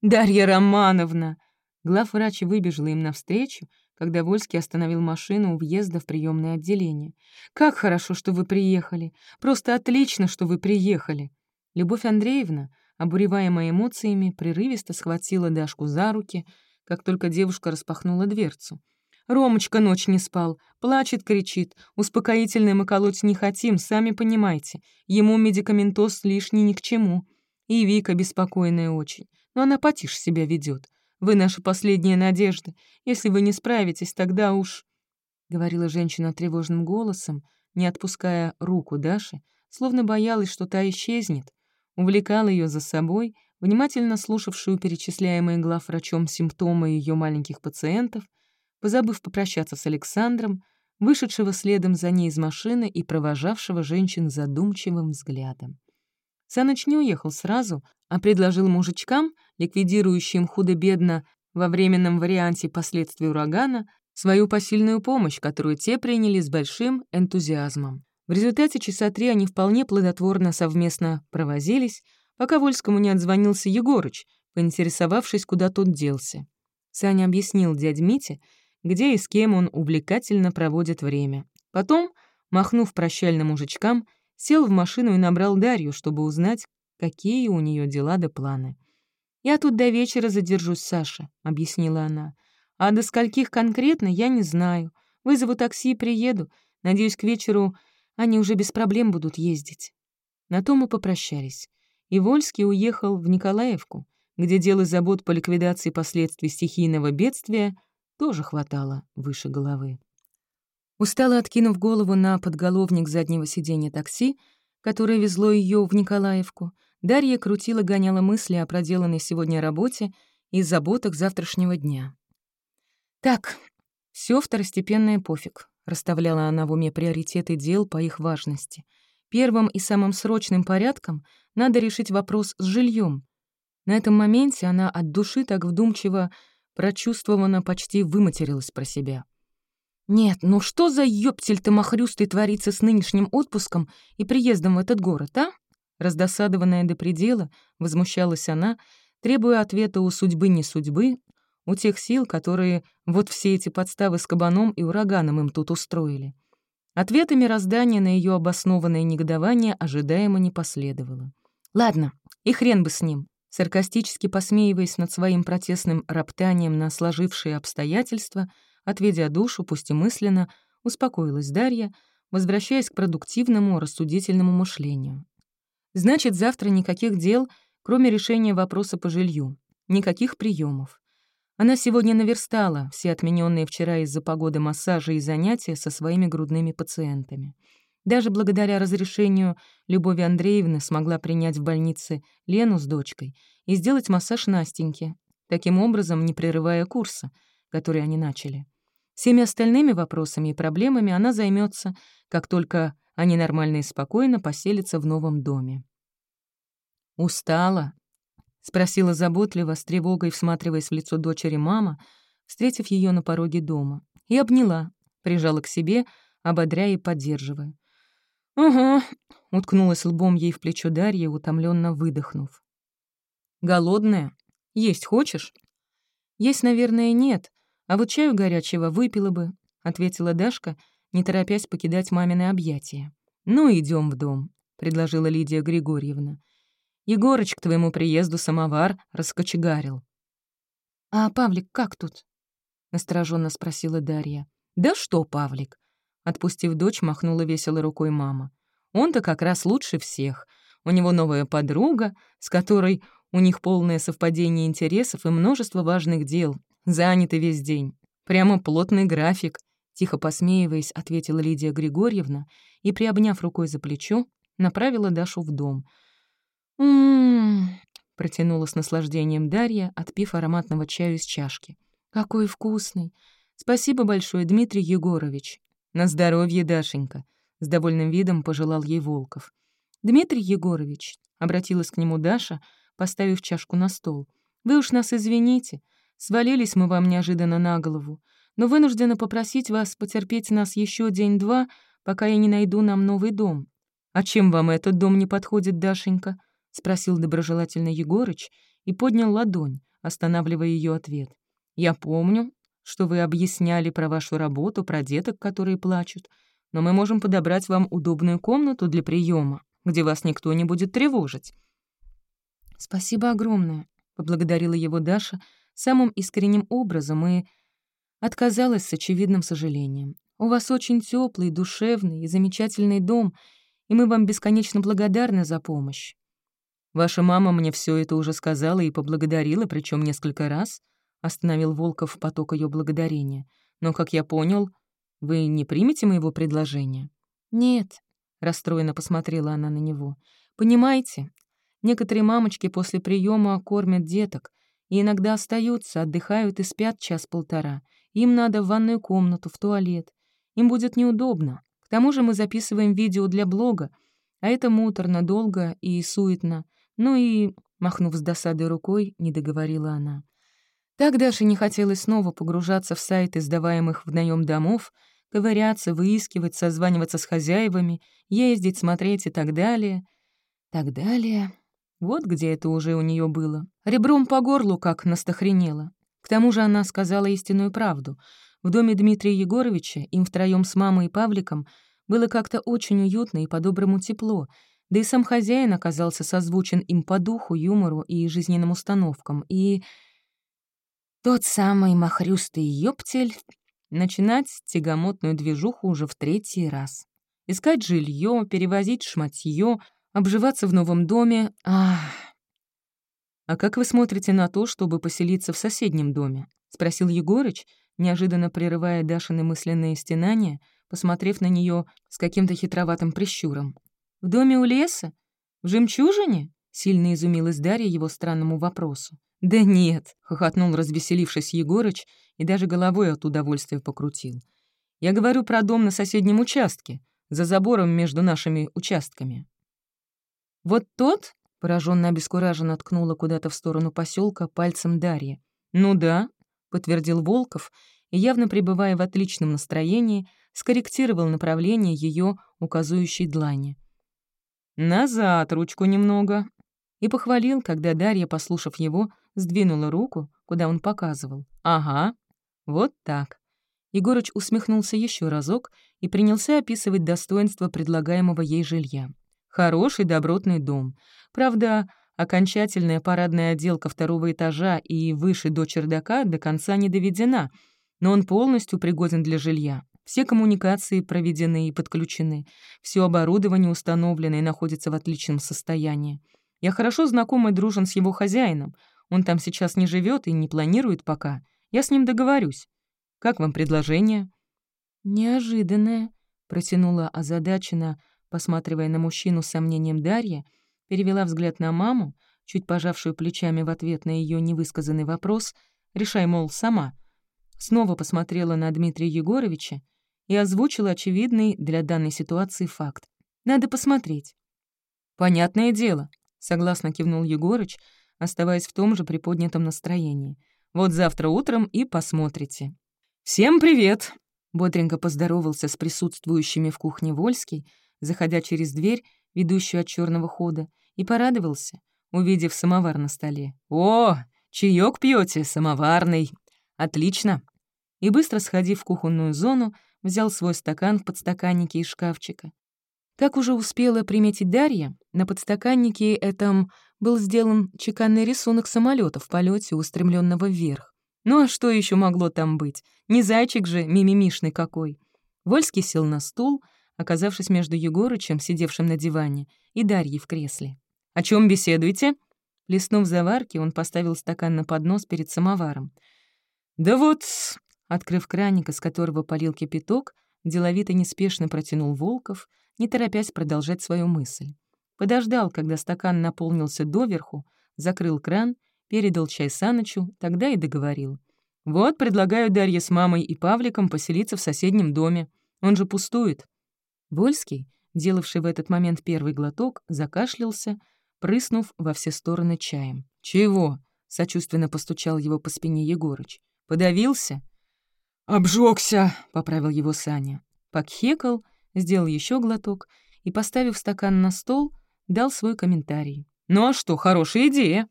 «Дарья Романовна!» Главврач выбежала им навстречу, когда Вольский остановил машину у въезда в приемное отделение. «Как хорошо, что вы приехали! Просто отлично, что вы приехали!» Любовь Андреевна, обуреваемая эмоциями, прерывисто схватила Дашку за руки, как только девушка распахнула дверцу. Ромочка ночь не спал, плачет, кричит. Успокоительное мы колоть не хотим, сами понимаете. Ему медикаментоз лишний ни к чему. И Вика беспокойная очень. Но она потише себя ведет. Вы наша последняя надежда. Если вы не справитесь, тогда уж...» Говорила женщина тревожным голосом, не отпуская руку Даши, словно боялась, что та исчезнет. Увлекала ее за собой, внимательно слушавшую перечисляемые главврачом симптомы ее маленьких пациентов — Позабыв попрощаться с Александром, вышедшего следом за ней из машины и провожавшего женщин задумчивым взглядом. Саныч не уехал сразу, а предложил мужичкам, ликвидирующим худо-бедно во временном варианте последствий урагана, свою посильную помощь, которую те приняли с большим энтузиазмом. В результате часа три они вполне плодотворно совместно провозились, пока Вольскому не отзвонился Егорыч, поинтересовавшись, куда тот делся. Саня объяснил дядь Мите, где и с кем он увлекательно проводит время. Потом, махнув прощальным мужичкам, сел в машину и набрал Дарью, чтобы узнать, какие у нее дела да планы. «Я тут до вечера задержусь, Саша», — объяснила она. «А до скольких конкретно, я не знаю. Вызову такси и приеду. Надеюсь, к вечеру они уже без проблем будут ездить». На то мы попрощались. И Вольский уехал в Николаевку, где дел и забот по ликвидации последствий стихийного бедствия тоже хватало выше головы. Устало откинув голову на подголовник заднего сиденья такси, которое везло ее в Николаевку, Дарья крутила гоняла мысли о проделанной сегодня работе и заботах завтрашнего дня. «Так, все второстепенное пофиг», — расставляла она в уме приоритеты дел по их важности. Первым и самым срочным порядком надо решить вопрос с жильем. На этом моменте она от души так вдумчиво, прочувствованно почти выматерилась про себя. Нет, ну что за ёптель-то творится с нынешним отпуском и приездом в этот город, а? Раздосадованная до предела, возмущалась она, требуя ответа у судьбы не судьбы, у тех сил, которые вот все эти подставы с кабаном и ураганом им тут устроили. Ответа мироздания на ее обоснованное негодование ожидаемо не последовало. Ладно, и хрен бы с ним. Саркастически посмеиваясь над своим протестным роптанием на сложившие обстоятельства, Отведя душу, пусть и мысленно, успокоилась Дарья, возвращаясь к продуктивному, рассудительному мышлению. Значит, завтра никаких дел, кроме решения вопроса по жилью, никаких приемов. Она сегодня наверстала все отмененные вчера из-за погоды массажи и занятия со своими грудными пациентами. Даже благодаря разрешению Любови Андреевны смогла принять в больнице Лену с дочкой и сделать массаж Настеньке, таким образом не прерывая курса, который они начали. Всеми остальными вопросами и проблемами она займется, как только они нормально и спокойно поселятся в новом доме. «Устала?» — спросила заботливо, с тревогой всматриваясь в лицо дочери мама, встретив ее на пороге дома, и обняла, прижала к себе, ободряя и поддерживая. «Угу», — уткнулась лбом ей в плечо Дарья, утомленно выдохнув. «Голодная? Есть хочешь?» «Есть, наверное, нет, а вот чаю горячего выпила бы», — ответила Дашка, не торопясь покидать мамины объятия. «Ну, идем в дом», — предложила Лидия Григорьевна. «Егорыч к твоему приезду самовар раскочегарил». «А Павлик как тут?» — настороженно спросила Дарья. «Да что, Павлик?» Отпустив дочь, махнула весело рукой мама. «Он-то как раз лучше всех. У него новая подруга, с которой у них полное совпадение интересов и множество важных дел, Заняты весь день. Прямо плотный график», — тихо посмеиваясь, ответила Лидия Григорьевна и, приобняв рукой за плечо, направила Дашу в дом. «М-м-м», протянула с наслаждением Дарья, отпив ароматного чаю из чашки. «Какой вкусный! Спасибо большое, Дмитрий Егорович!» «На здоровье, Дашенька!» — с довольным видом пожелал ей Волков. «Дмитрий Егорович», — обратилась к нему Даша, поставив чашку на стол, — «вы уж нас извините, Свалились мы вам неожиданно на голову, но вынуждена попросить вас потерпеть нас еще день-два, пока я не найду нам новый дом. А чем вам этот дом не подходит, Дашенька? Спросил доброжелательно Егорыч и поднял ладонь, останавливая ее ответ. Я помню, что вы объясняли про вашу работу, про деток, которые плачут, но мы можем подобрать вам удобную комнату для приема, где вас никто не будет тревожить. Спасибо огромное, поблагодарила его Даша, самым искренним образом и отказалась с очевидным сожалением. «У вас очень теплый, душевный и замечательный дом, и мы вам бесконечно благодарны за помощь. Ваша мама мне все это уже сказала и поблагодарила, причем несколько раз», — остановил Волков поток ее благодарения. «Но, как я понял, вы не примете моего предложения?» «Нет», — расстроенно посмотрела она на него. «Понимаете, некоторые мамочки после приема кормят деток, и иногда остаются, отдыхают и спят час-полтора. Им надо в ванную комнату, в туалет. Им будет неудобно. К тому же мы записываем видео для блога, а это муторно, долго и суетно. Ну и, махнув с досадой рукой, не договорила она. Так Даше не хотелось снова погружаться в сайты сдаваемых в наем домов, ковыряться, выискивать, созваниваться с хозяевами, ездить, смотреть и так далее. Так далее. Вот где это уже у нее было. Ребром по горлу, как настохренело. К тому же она сказала истинную правду. В доме Дмитрия Егоровича им втроем с мамой и Павликом было как-то очень уютно и по-доброму тепло, да и сам хозяин оказался созвучен им по духу, юмору и жизненным установкам, и... Тот самый махрюстый ёптель начинать тягомотную движуху уже в третий раз. Искать жилье, перевозить шматье, обживаться в новом доме. Ах. «А как вы смотрите на то, чтобы поселиться в соседнем доме?» — спросил Егорыч, неожиданно прерывая Дашины мысленные стенания, посмотрев на нее с каким-то хитроватым прищуром. «В доме у леса? В жемчужине?» — сильно изумилась Дарья его странному вопросу. «Да нет», — хохотнул развеселившись Егорыч и даже головой от удовольствия покрутил. «Я говорю про дом на соседнем участке, за забором между нашими участками». «Вот тот?» — пораженно обескураженно ткнула куда-то в сторону поселка пальцем Дарья. «Ну да», — подтвердил Волков, и, явно пребывая в отличном настроении, скорректировал направление ее указующей длани. «Назад ручку немного», и похвалил, когда Дарья, послушав его, сдвинула руку, куда он показывал. «Ага, вот так». Егорыч усмехнулся еще разок и принялся описывать достоинства предлагаемого ей жилья. Хороший добротный дом. Правда, окончательная парадная отделка второго этажа и выше до чердака до конца не доведена, но он полностью пригоден для жилья. Все коммуникации проведены и подключены, все оборудование установлено и находится в отличном состоянии. Я хорошо знаком и дружен с его хозяином, он там сейчас не живет и не планирует пока. Я с ним договорюсь. Как вам предложение?» «Неожиданное», — протянула озадаченно, посматривая на мужчину с сомнением Дарья, перевела взгляд на маму, чуть пожавшую плечами в ответ на ее невысказанный вопрос, решай, мол, сама. Снова посмотрела на Дмитрия Егоровича и озвучила очевидный для данной ситуации факт. «Надо посмотреть». «Понятное дело», — согласно кивнул Егорыч, — оставаясь в том же приподнятом настроении. «Вот завтра утром и посмотрите». «Всем привет!» — бодренько поздоровался с присутствующими в кухне Вольский, заходя через дверь, ведущую от черного хода, и порадовался, увидев самовар на столе. «О, чаек пьете, самоварный! Отлично!» И быстро сходив в кухонную зону, взял свой стакан в подстаканнике из шкафчика. Как уже успела приметить Дарья, на подстаканнике этом был сделан чеканный рисунок самолета в полете, устремленного вверх. Ну а что еще могло там быть? Не зайчик же мимимишный какой. Вольский сел на стул, оказавшись между Егорычем, сидевшим на диване, и Дарьей в кресле. «О чем беседуете?» Плеснув заварки, он поставил стакан на поднос перед самоваром. «Да вот...» Открыв краник, из которого полил кипяток, деловито неспешно протянул Волков, не торопясь продолжать свою мысль. Подождал, когда стакан наполнился доверху, закрыл кран, передал чай Санычу, тогда и договорил. «Вот, предлагаю Дарье с мамой и Павликом поселиться в соседнем доме. Он же пустует». Вольский, делавший в этот момент первый глоток, закашлялся, прыснув во все стороны чаем. «Чего?» — сочувственно постучал его по спине Егорыч. «Подавился?» «Обжёгся», — поправил его Саня. Покхекал, сделал еще глоток и, поставив стакан на стол, дал свой комментарий. «Ну а что, хорошая идея!»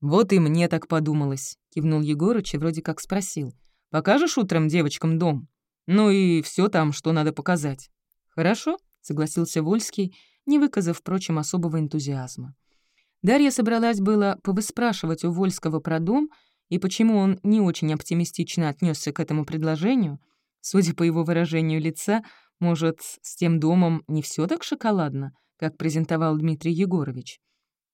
«Вот и мне так подумалось», — кивнул Егорыч и вроде как спросил. «Покажешь утром девочкам дом? Ну и все там, что надо показать». «Хорошо», — согласился Вольский, не выказав, впрочем, особого энтузиазма. Дарья собралась было повыспрашивать у Вольского про дом и почему он не очень оптимистично отнесся к этому предложению. Судя по его выражению лица, может, с тем домом не все так шоколадно, как презентовал Дмитрий Егорович.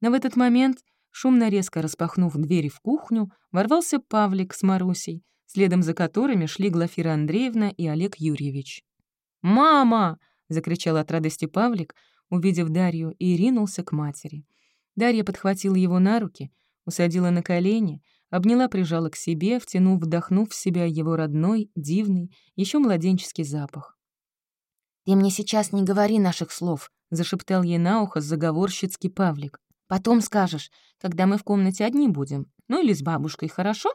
Но в этот момент, шумно резко распахнув двери в кухню, ворвался Павлик с Марусей, следом за которыми шли Глафира Андреевна и Олег Юрьевич. «Мама!» — закричал от радости Павлик, увидев Дарью, и ринулся к матери. Дарья подхватила его на руки, усадила на колени, обняла, прижала к себе, втянув, вдохнув в себя его родной, дивный, еще младенческий запах. «Ты мне сейчас не говори наших слов», — зашептал ей на ухо заговорщицкий Павлик. «Потом скажешь, когда мы в комнате одни будем. Ну или с бабушкой, хорошо?»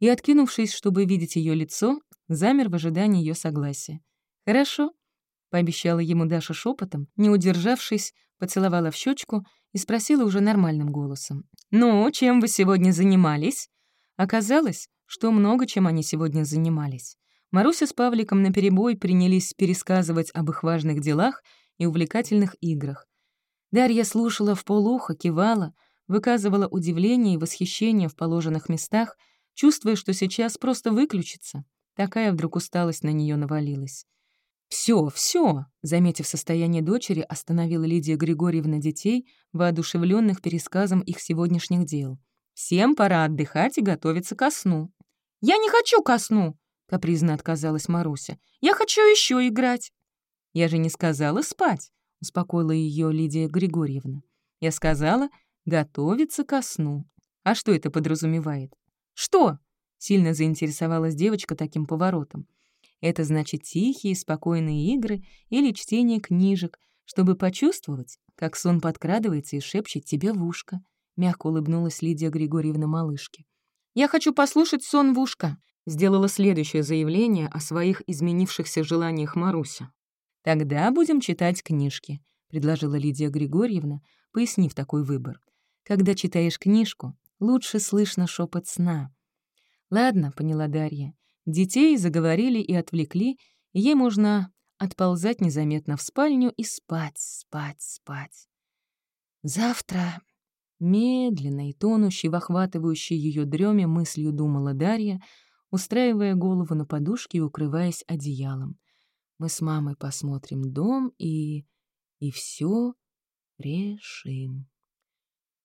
И, откинувшись, чтобы видеть ее лицо, замер в ожидании ее согласия. «Хорошо», — пообещала ему Даша шепотом, не удержавшись, поцеловала в щечку и спросила уже нормальным голосом. «Ну, чем вы сегодня занимались?» Оказалось, что много чем они сегодня занимались. Маруся с Павликом наперебой принялись пересказывать об их важных делах и увлекательных играх. Дарья слушала в полухо, кивала, выказывала удивление и восхищение в положенных местах, чувствуя, что сейчас просто выключится. Такая вдруг усталость на нее навалилась. Все, все, заметив состояние дочери, остановила Лидия Григорьевна детей, воодушевленных пересказом их сегодняшних дел. «Всем пора отдыхать и готовиться ко сну». «Я не хочу ко сну!» — капризно отказалась Маруся. «Я хочу еще играть!» «Я же не сказала спать!» — успокоила ее Лидия Григорьевна. «Я сказала готовиться ко сну. А что это подразумевает?» «Что?» — сильно заинтересовалась девочка таким поворотом. «Это значит тихие, спокойные игры или чтение книжек, чтобы почувствовать, как сон подкрадывается и шепчет тебе в ушко», — мягко улыбнулась Лидия Григорьевна малышке. «Я хочу послушать сон в ушко», — сделала следующее заявление о своих изменившихся желаниях Маруся. «Тогда будем читать книжки», — предложила Лидия Григорьевна, пояснив такой выбор. «Когда читаешь книжку, лучше слышно шепот сна». «Ладно», — поняла Дарья. Детей заговорили и отвлекли, ей можно отползать незаметно в спальню и спать, спать, спать. «Завтра Медленно и тонущей в охватывающей ее дреме мыслью думала Дарья, устраивая голову на подушке и укрываясь одеялом. Мы с мамой посмотрим дом и... и все решим.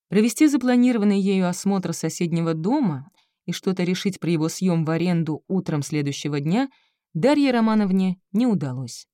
Провести запланированный ею осмотр соседнего дома и что-то решить про его съем в аренду утром следующего дня Дарье Романовне не удалось.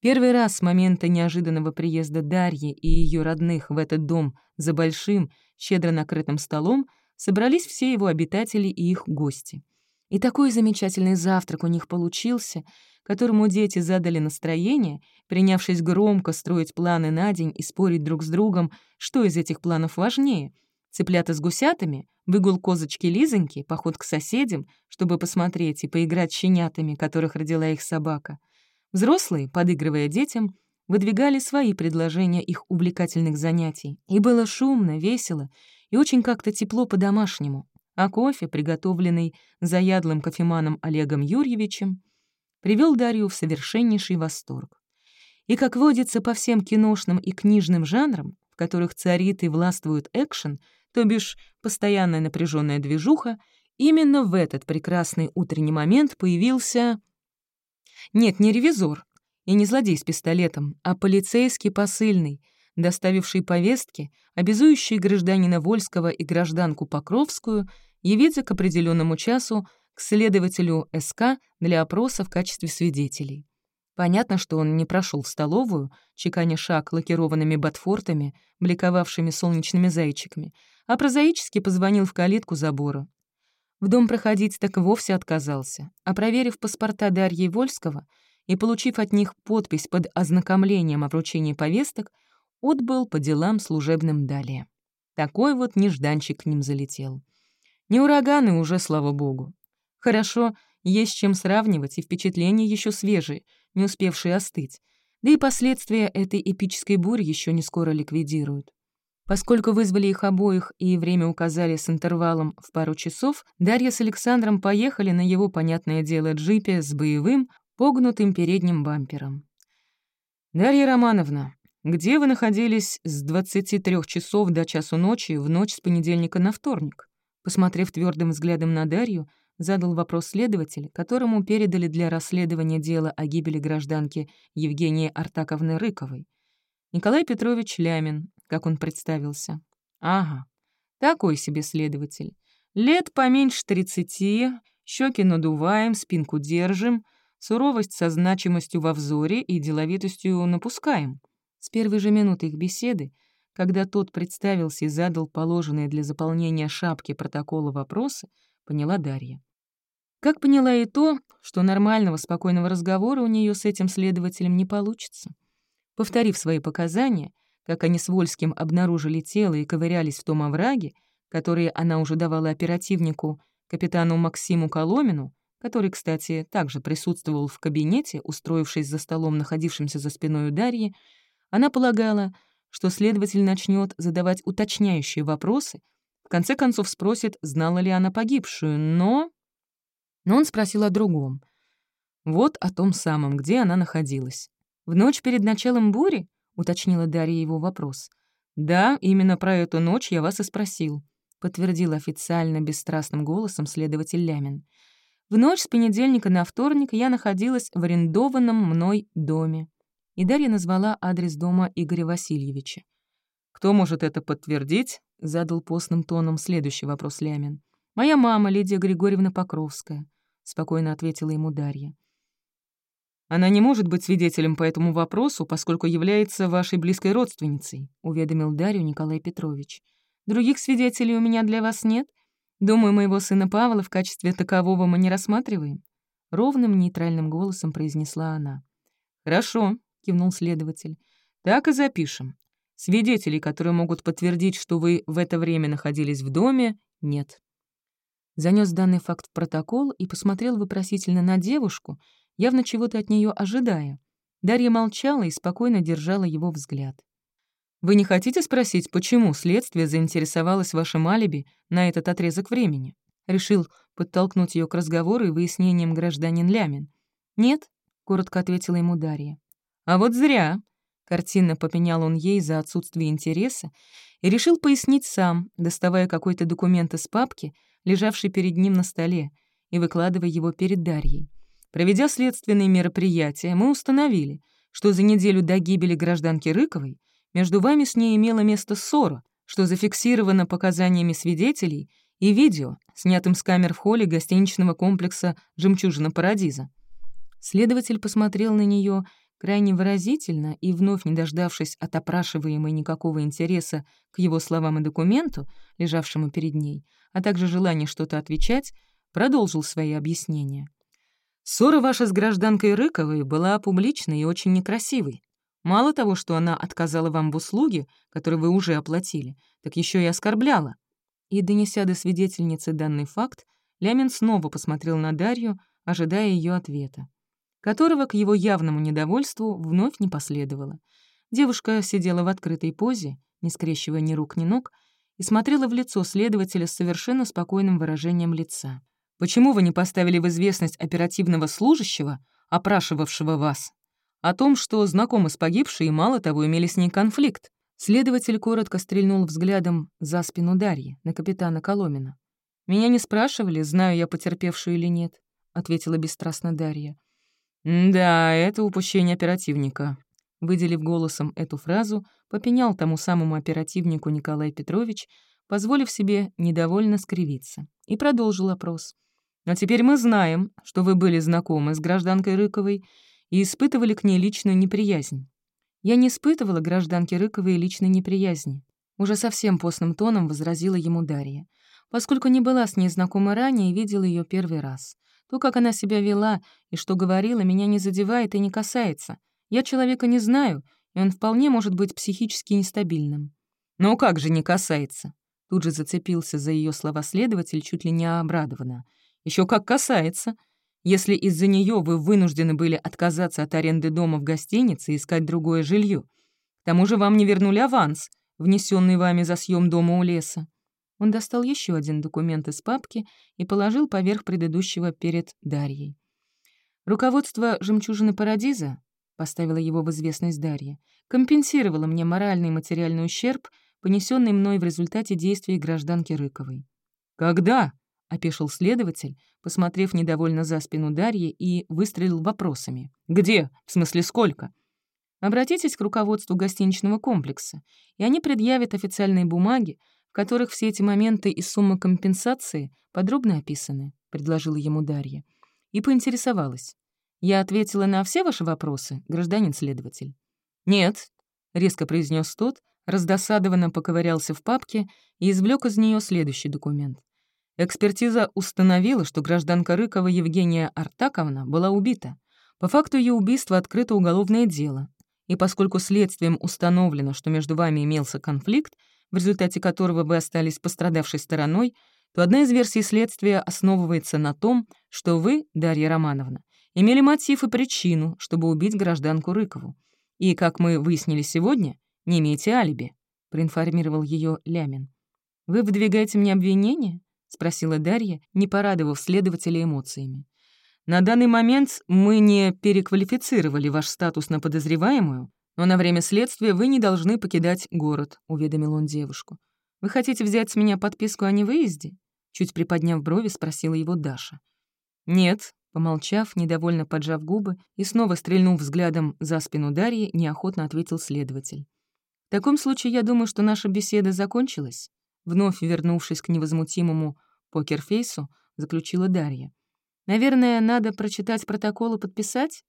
Первый раз с момента неожиданного приезда Дарьи и ее родных в этот дом за большим, щедро накрытым столом собрались все его обитатели и их гости. И такой замечательный завтрак у них получился, которому дети задали настроение, принявшись громко строить планы на день и спорить друг с другом, что из этих планов важнее — цыплята с гусятами, выгул козочки Лизоньки, поход к соседям, чтобы посмотреть и поиграть с щенятами, которых родила их собака — Взрослые, подыгрывая детям, выдвигали свои предложения их увлекательных занятий. И было шумно, весело и очень как-то тепло по-домашнему. А кофе, приготовленный заядлым кофеманом Олегом Юрьевичем, привел Дарью в совершеннейший восторг. И, как водится по всем киношным и книжным жанрам, в которых царит и властвует экшен, то бишь постоянная напряженная движуха, именно в этот прекрасный утренний момент появился нет, не ревизор и не злодей с пистолетом, а полицейский посыльный, доставивший повестки, обязующий гражданина Вольского и гражданку Покровскую явиться к определенному часу к следователю СК для опроса в качестве свидетелей. Понятно, что он не прошел в столовую, чеканя шаг лакированными ботфортами, бликовавшими солнечными зайчиками, а прозаически позвонил в калитку забора. В дом проходить так вовсе отказался, а проверив паспорта Дарьи Вольского и получив от них подпись под ознакомлением о вручении повесток, отбыл по делам служебным далее. Такой вот нежданчик к ним залетел. Не ураганы уже, слава богу. Хорошо, есть чем сравнивать, и впечатления еще свежие, не успевшие остыть. Да и последствия этой эпической бури еще не скоро ликвидируют. Поскольку вызвали их обоих и время указали с интервалом в пару часов, Дарья с Александром поехали на его, понятное дело, джипе с боевым, погнутым передним бампером. «Дарья Романовна, где вы находились с 23 часов до часу ночи в ночь с понедельника на вторник?» Посмотрев твердым взглядом на Дарью, задал вопрос следователь, которому передали для расследования дела о гибели гражданки Евгении Артаковны Рыковой. Николай Петрович Лямин, как он представился. Ага, такой себе следователь. Лет поменьше тридцати, щеки надуваем, спинку держим, суровость со значимостью во взоре и деловитостью напускаем. С первой же минуты их беседы, когда тот представился и задал положенные для заполнения шапки протокола вопросы, поняла Дарья. Как поняла и то, что нормального спокойного разговора у нее с этим следователем не получится. Повторив свои показания, как они с Вольским обнаружили тело и ковырялись в том овраге, который она уже давала оперативнику, капитану Максиму Коломину, который, кстати, также присутствовал в кабинете, устроившись за столом, находившимся за спиной у Дарьи, она полагала, что следователь начнет задавать уточняющие вопросы, в конце концов спросит, знала ли она погибшую, но... Но он спросил о другом. Вот о том самом, где она находилась. «В ночь перед началом бури?» — уточнила Дарья его вопрос. «Да, именно про эту ночь я вас и спросил», — подтвердил официально бесстрастным голосом следователь Лямин. «В ночь с понедельника на вторник я находилась в арендованном мной доме». И Дарья назвала адрес дома Игоря Васильевича. «Кто может это подтвердить?» — задал постным тоном следующий вопрос Лямин. «Моя мама, Лидия Григорьевна Покровская», — спокойно ответила ему Дарья. «Она не может быть свидетелем по этому вопросу, поскольку является вашей близкой родственницей», — уведомил Дарью Николай Петрович. «Других свидетелей у меня для вас нет. Думаю, моего сына Павла в качестве такового мы не рассматриваем», — ровным нейтральным голосом произнесла она. «Хорошо», — кивнул следователь. «Так и запишем. Свидетелей, которые могут подтвердить, что вы в это время находились в доме, нет». Занес данный факт в протокол и посмотрел вопросительно на девушку, явно чего-то от нее ожидая. Дарья молчала и спокойно держала его взгляд. «Вы не хотите спросить, почему следствие заинтересовалось вашим алиби на этот отрезок времени?» Решил подтолкнуть ее к разговору и выяснениям гражданин Лямин. «Нет», — коротко ответила ему Дарья. «А вот зря», — картинно попенял он ей за отсутствие интереса и решил пояснить сам, доставая какой-то документ из папки, лежавший перед ним на столе, и выкладывая его перед Дарьей. Проведя следственные мероприятия, мы установили, что за неделю до гибели гражданки Рыковой между вами с ней имело место ссора, что зафиксировано показаниями свидетелей и видео, снятым с камер в холле гостиничного комплекса «Жемчужина Парадиза». Следователь посмотрел на нее крайне выразительно и, вновь не дождавшись от опрашиваемой никакого интереса к его словам и документу, лежавшему перед ней, а также желания что-то отвечать, продолжил свои объяснения. Ссора ваша с гражданкой Рыковой была публичной и очень некрасивой. Мало того, что она отказала вам в услуге, которую вы уже оплатили, так еще и оскорбляла. И, донеся до свидетельницы данный факт, Лямин снова посмотрел на Дарью, ожидая ее ответа, которого к его явному недовольству вновь не последовало. Девушка сидела в открытой позе, не скрещивая ни рук, ни ног, и смотрела в лицо следователя с совершенно спокойным выражением лица. Почему вы не поставили в известность оперативного служащего, опрашивавшего вас, о том, что знакомы с погибшей и, мало того, имели с ней конфликт? Следователь коротко стрельнул взглядом за спину Дарьи, на капитана Коломина. «Меня не спрашивали, знаю я потерпевшую или нет», — ответила бесстрастно Дарья. «Да, это упущение оперативника», — выделив голосом эту фразу, попенял тому самому оперативнику Николай Петрович, позволив себе недовольно скривиться, и продолжил опрос. Но теперь мы знаем, что вы были знакомы с гражданкой Рыковой и испытывали к ней личную неприязнь. Я не испытывала гражданке Рыковой личной неприязни. Уже совсем постным тоном возразила ему Дарья, поскольку не была с ней знакома ранее и видела ее первый раз. То, как она себя вела и что говорила, меня не задевает и не касается. Я человека не знаю, и он вполне может быть психически нестабильным. Но как же не касается? Тут же зацепился за ее слова следователь чуть ли не обрадованно. Еще как касается. Если из-за нее вы вынуждены были отказаться от аренды дома в гостинице и искать другое жилье. К тому же вам не вернули аванс, внесенный вами за съем дома у леса. Он достал еще один документ из папки и положил поверх предыдущего перед Дарьей. Руководство «Жемчужины Парадиза» поставила его в известность Дарья, компенсировало мне моральный и материальный ущерб, понесенный мной в результате действий гражданки Рыковой. «Когда?» — опешил следователь, посмотрев недовольно за спину Дарьи и выстрелил вопросами. «Где? В смысле, сколько?» Обратитесь к руководству гостиничного комплекса, и они предъявят официальные бумаги, в которых все эти моменты и сумма компенсации подробно описаны, — предложила ему Дарья. И поинтересовалась. «Я ответила на все ваши вопросы, гражданин следователь?» «Нет», — резко произнес тот, раздосадованно поковырялся в папке и извлек из нее следующий документ. Экспертиза установила, что гражданка Рыкова Евгения Артаковна была убита. По факту ее убийства открыто уголовное дело. И поскольку следствием установлено, что между вами имелся конфликт, в результате которого вы остались пострадавшей стороной, то одна из версий следствия основывается на том, что вы, Дарья Романовна, имели мотив и причину, чтобы убить гражданку Рыкову. И, как мы выяснили сегодня, не имеете алиби», — проинформировал ее Лямин. «Вы выдвигаете мне обвинение?» — спросила Дарья, не порадовав следователя эмоциями. «На данный момент мы не переквалифицировали ваш статус на подозреваемую, но на время следствия вы не должны покидать город», — уведомил он девушку. «Вы хотите взять с меня подписку о невыезде?» Чуть приподняв брови, спросила его Даша. «Нет», — помолчав, недовольно поджав губы и снова стрельнув взглядом за спину Дарьи, неохотно ответил следователь. «В таком случае я думаю, что наша беседа закончилась». Вновь вернувшись к невозмутимому покерфейсу, заключила Дарья. «Наверное, надо прочитать протокол и подписать?»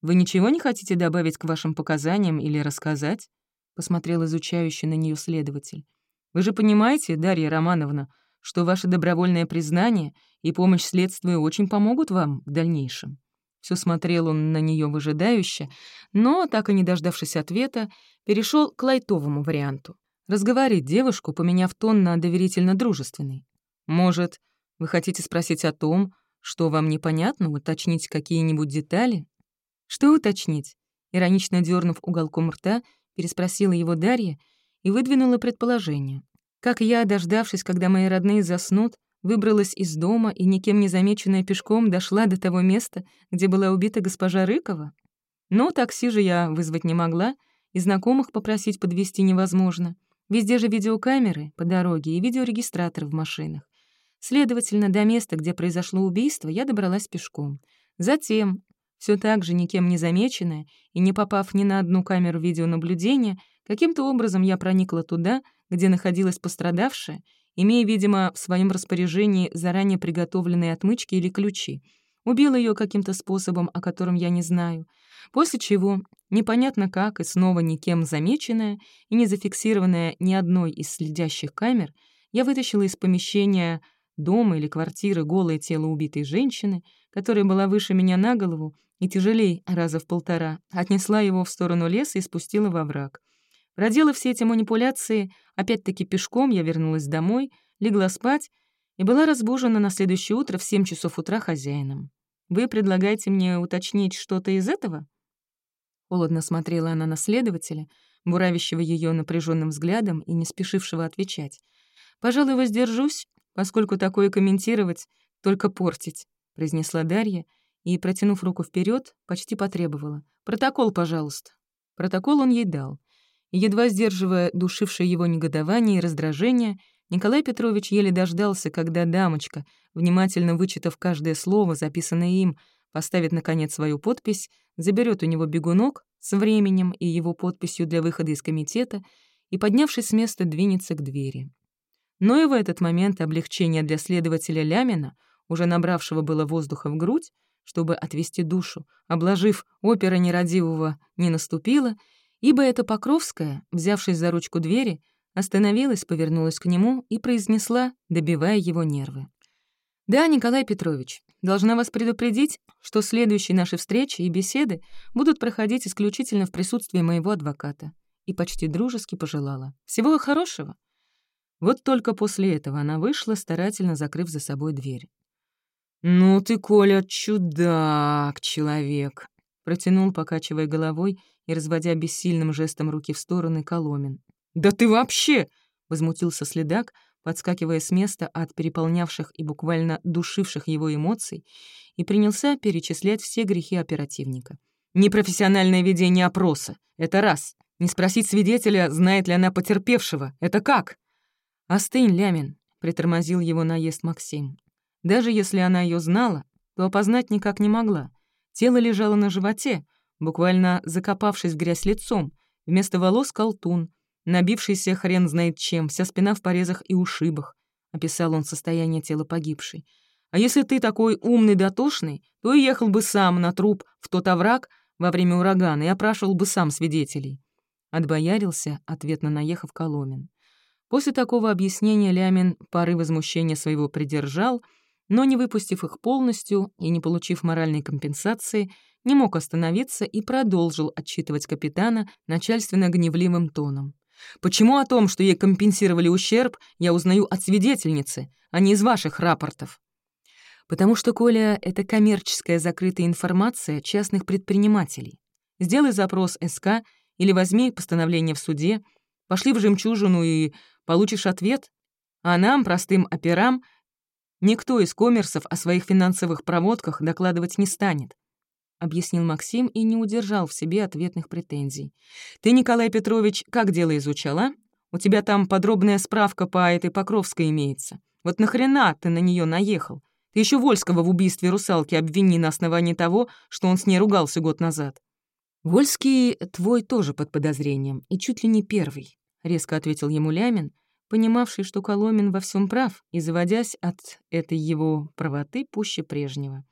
«Вы ничего не хотите добавить к вашим показаниям или рассказать?» — посмотрел изучающий на нее следователь. «Вы же понимаете, Дарья Романовна, что ваше добровольное признание и помощь следствию очень помогут вам в дальнейшем». Все смотрел он на нее выжидающе, но, так и не дождавшись ответа, перешел к лайтовому варианту разговорить девушку, поменяв тон на доверительно-дружественный. Может, вы хотите спросить о том, что вам непонятно, уточнить какие-нибудь детали? Что уточнить? Иронично дернув уголком рта, переспросила его Дарья и выдвинула предположение. Как я, дождавшись, когда мои родные заснут, выбралась из дома и, никем не замеченная пешком, дошла до того места, где была убита госпожа Рыкова? Но такси же я вызвать не могла, и знакомых попросить подвести невозможно. Везде же видеокамеры по дороге и видеорегистраторы в машинах. Следовательно, до места, где произошло убийство, я добралась пешком. Затем, все так же никем не замеченная и не попав ни на одну камеру видеонаблюдения, каким-то образом я проникла туда, где находилась пострадавшая, имея, видимо, в своем распоряжении заранее приготовленные отмычки или ключи. Убила ее каким-то способом, о котором я не знаю — После чего, непонятно как и снова никем замеченная и не зафиксированная ни одной из следящих камер, я вытащила из помещения дома или квартиры голое тело убитой женщины, которая была выше меня на голову и тяжелее раза в полтора, отнесла его в сторону леса и спустила во враг. Проделав все эти манипуляции, опять-таки пешком я вернулась домой, легла спать и была разбужена на следующее утро в 7 часов утра хозяином. Вы предлагаете мне уточнить что-то из этого?» Холодно смотрела она на следователя, буравящего ее напряженным взглядом и не спешившего отвечать. «Пожалуй, воздержусь, поскольку такое комментировать — только портить», — произнесла Дарья и, протянув руку вперед, почти потребовала. «Протокол, пожалуйста». Протокол он ей дал. Едва сдерживая душившее его негодование и раздражение, Николай Петрович еле дождался, когда дамочка, внимательно вычитав каждое слово, записанное им, поставит, наконец, свою подпись, заберет у него бегунок с временем и его подписью для выхода из комитета и, поднявшись с места, двинется к двери. Но и в этот момент облегчение для следователя Лямина, уже набравшего было воздуха в грудь, чтобы отвести душу, обложив опера нерадивого, не наступило, ибо эта Покровская, взявшись за ручку двери, Остановилась, повернулась к нему и произнесла, добивая его нервы. «Да, Николай Петрович, должна вас предупредить, что следующие наши встречи и беседы будут проходить исключительно в присутствии моего адвоката». И почти дружески пожелала. «Всего хорошего». Вот только после этого она вышла, старательно закрыв за собой дверь. «Ну ты, Коля, чудак, человек!» Протянул, покачивая головой и разводя бессильным жестом руки в стороны Коломин. «Да ты вообще!» — возмутился следак, подскакивая с места от переполнявших и буквально душивших его эмоций, и принялся перечислять все грехи оперативника. «Непрофессиональное ведение опроса — это раз. Не спросить свидетеля, знает ли она потерпевшего — это как?» «Остынь, Лямин», — притормозил его наезд Максим. «Даже если она ее знала, то опознать никак не могла. Тело лежало на животе, буквально закопавшись в грязь лицом, вместо волос — колтун, Набившийся хрен знает чем, вся спина в порезах и ушибах», — описал он состояние тела погибшей. «А если ты такой умный дотошный, то и ехал бы сам на труп в тот овраг во время урагана и опрашивал бы сам свидетелей». Отбоярился, ответно наехав Коломен. После такого объяснения Лямин пары возмущения своего придержал, но, не выпустив их полностью и не получив моральной компенсации, не мог остановиться и продолжил отчитывать капитана начальственно-гневливым тоном. «Почему о том, что ей компенсировали ущерб, я узнаю от свидетельницы, а не из ваших рапортов?» «Потому что, Коля, это коммерческая закрытая информация частных предпринимателей. Сделай запрос СК или возьми постановление в суде, пошли в «Жемчужину» и получишь ответ. А нам, простым операм, никто из коммерсов о своих финансовых проводках докладывать не станет объяснил Максим и не удержал в себе ответных претензий. «Ты, Николай Петрович, как дело изучала? У тебя там подробная справка по этой Покровской имеется. Вот нахрена ты на нее наехал? Ты еще Вольского в убийстве русалки обвини на основании того, что он с ней ругался год назад». «Вольский твой тоже под подозрением, и чуть ли не первый», — резко ответил ему Лямин, понимавший, что Коломин во всем прав, и заводясь от этой его правоты пуще прежнего.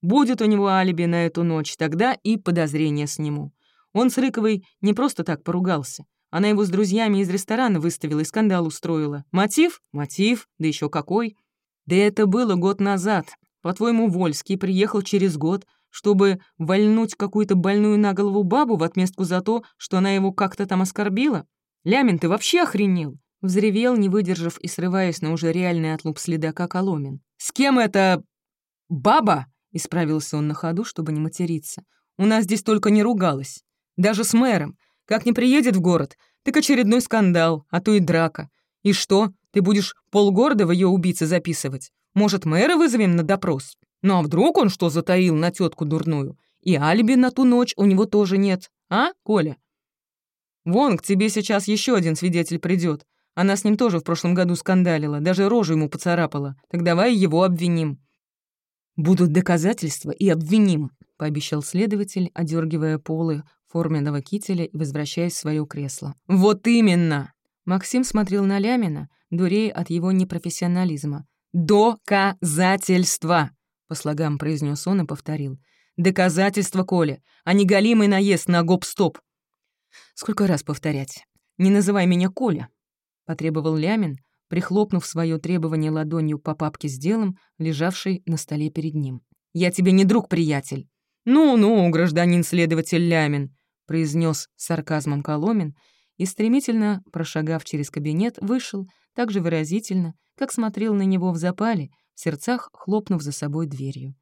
Будет у него алиби на эту ночь, тогда и подозрения сниму. Он с Рыковой не просто так поругался. Она его с друзьями из ресторана выставила и скандал устроила. Мотив? Мотив, да еще какой. Да это было год назад. По-твоему, Вольский приехал через год, чтобы вольнуть какую-то больную на голову бабу в отместку за то, что она его как-то там оскорбила? Лямин, ты вообще охренел? Взревел, не выдержав и срываясь на уже реальный отлуп следака Коломин. «С кем это... баба?» Исправился он на ходу, чтобы не материться. «У нас здесь только не ругалась. Даже с мэром. Как не приедет в город, так очередной скандал, а то и драка. И что, ты будешь полгорода в ее убийце записывать? Может, мэра вызовем на допрос? Ну а вдруг он что затаил на тетку дурную? И алиби на ту ночь у него тоже нет, а, Коля? Вон, к тебе сейчас еще один свидетель придет. Она с ним тоже в прошлом году скандалила, даже рожу ему поцарапала. Так давай его обвиним. «Будут доказательства и обвиним», — пообещал следователь, одергивая полы форменного кителя и возвращаясь в свое кресло. «Вот именно!» Максим смотрел на Лямина, дурея от его непрофессионализма. «Доказательства!» — по слогам произнес он и повторил. «Доказательства, Коля, а не голимый наезд на гоп-стоп!» «Сколько раз повторять? Не называй меня Коля!» — потребовал Лямин, прихлопнув свое требование ладонью по папке с делом, лежавшей на столе перед ним. «Я тебе не друг, приятель!» «Ну-ну, гражданин-следователь Лямин», — произнес сарказмом Коломин и, стремительно прошагав через кабинет, вышел так же выразительно, как смотрел на него в запале, в сердцах хлопнув за собой дверью.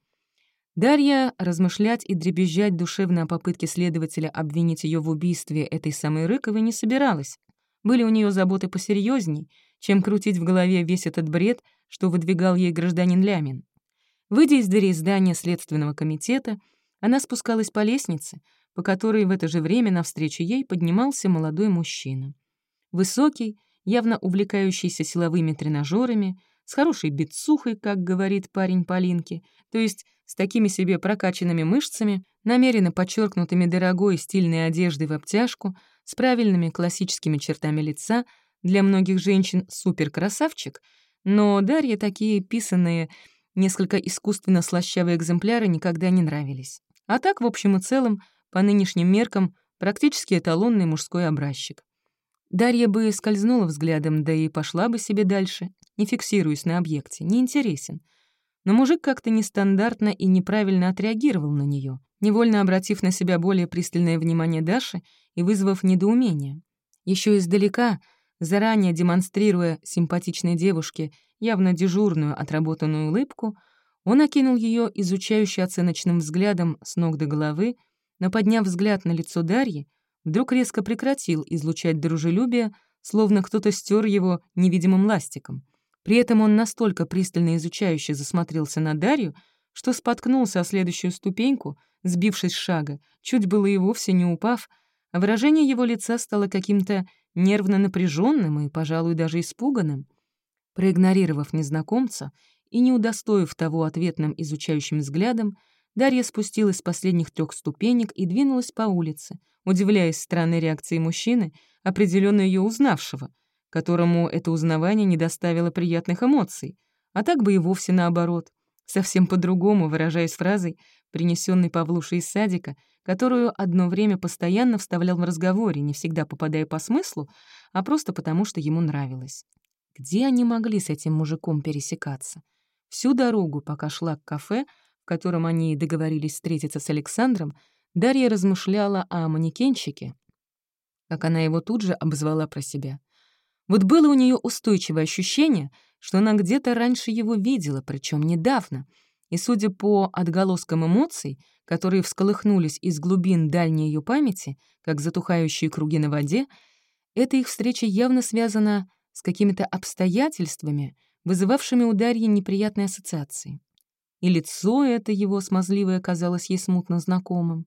Дарья размышлять и дребезжать душевно о попытке следователя обвинить ее в убийстве этой самой Рыковой не собиралась. Были у нее заботы посерьезней, чем крутить в голове весь этот бред, что выдвигал ей гражданин Лямин. Выйдя из дверей здания Следственного комитета, она спускалась по лестнице, по которой в это же время навстречу ей поднимался молодой мужчина. Высокий, явно увлекающийся силовыми тренажерами, с хорошей бицухой, как говорит парень Полинки, то есть с такими себе прокачанными мышцами, намеренно подчеркнутыми дорогой стильной одеждой в обтяжку, с правильными классическими чертами лица — для многих женщин суперкрасавчик, но Дарье такие писанные, несколько искусственно слащавые экземпляры никогда не нравились. А так, в общем и целом, по нынешним меркам, практически эталонный мужской образчик. Дарья бы скользнула взглядом, да и пошла бы себе дальше, не фиксируясь на объекте, не интересен. Но мужик как-то нестандартно и неправильно отреагировал на нее, невольно обратив на себя более пристальное внимание Даши и вызвав недоумение. Еще издалека — Заранее демонстрируя симпатичной девушке явно дежурную отработанную улыбку, он окинул ее изучающий оценочным взглядом с ног до головы, но, подняв взгляд на лицо Дарьи, вдруг резко прекратил излучать дружелюбие, словно кто-то стер его невидимым ластиком. При этом он настолько пристально изучающе засмотрелся на Дарью, что споткнулся о следующую ступеньку, сбившись с шага, чуть было и вовсе не упав, а выражение его лица стало каким-то нервно напряженным и, пожалуй, даже испуганным. Проигнорировав незнакомца и не удостоив того ответным изучающим взглядом, Дарья спустилась с последних трех ступенек и двинулась по улице, удивляясь странной реакции мужчины, определенно ее узнавшего, которому это узнавание не доставило приятных эмоций, а так бы и вовсе наоборот, совсем по-другому, выражаясь фразой, принесенной Павлушей из садика, которую одно время постоянно вставлял в разговоре, не всегда попадая по смыслу, а просто потому, что ему нравилось. Где они могли с этим мужиком пересекаться? Всю дорогу, пока шла к кафе, в котором они договорились встретиться с Александром, Дарья размышляла о манекенщике, как она его тут же обозвала про себя. Вот было у нее устойчивое ощущение, что она где-то раньше его видела, причем недавно, и, судя по отголоскам эмоций, которые всколыхнулись из глубин дальней ее памяти, как затухающие круги на воде, эта их встреча явно связана с какими-то обстоятельствами, вызывавшими у Дарьи неприятные ассоциации. И лицо это его смазливое казалось ей смутно знакомым.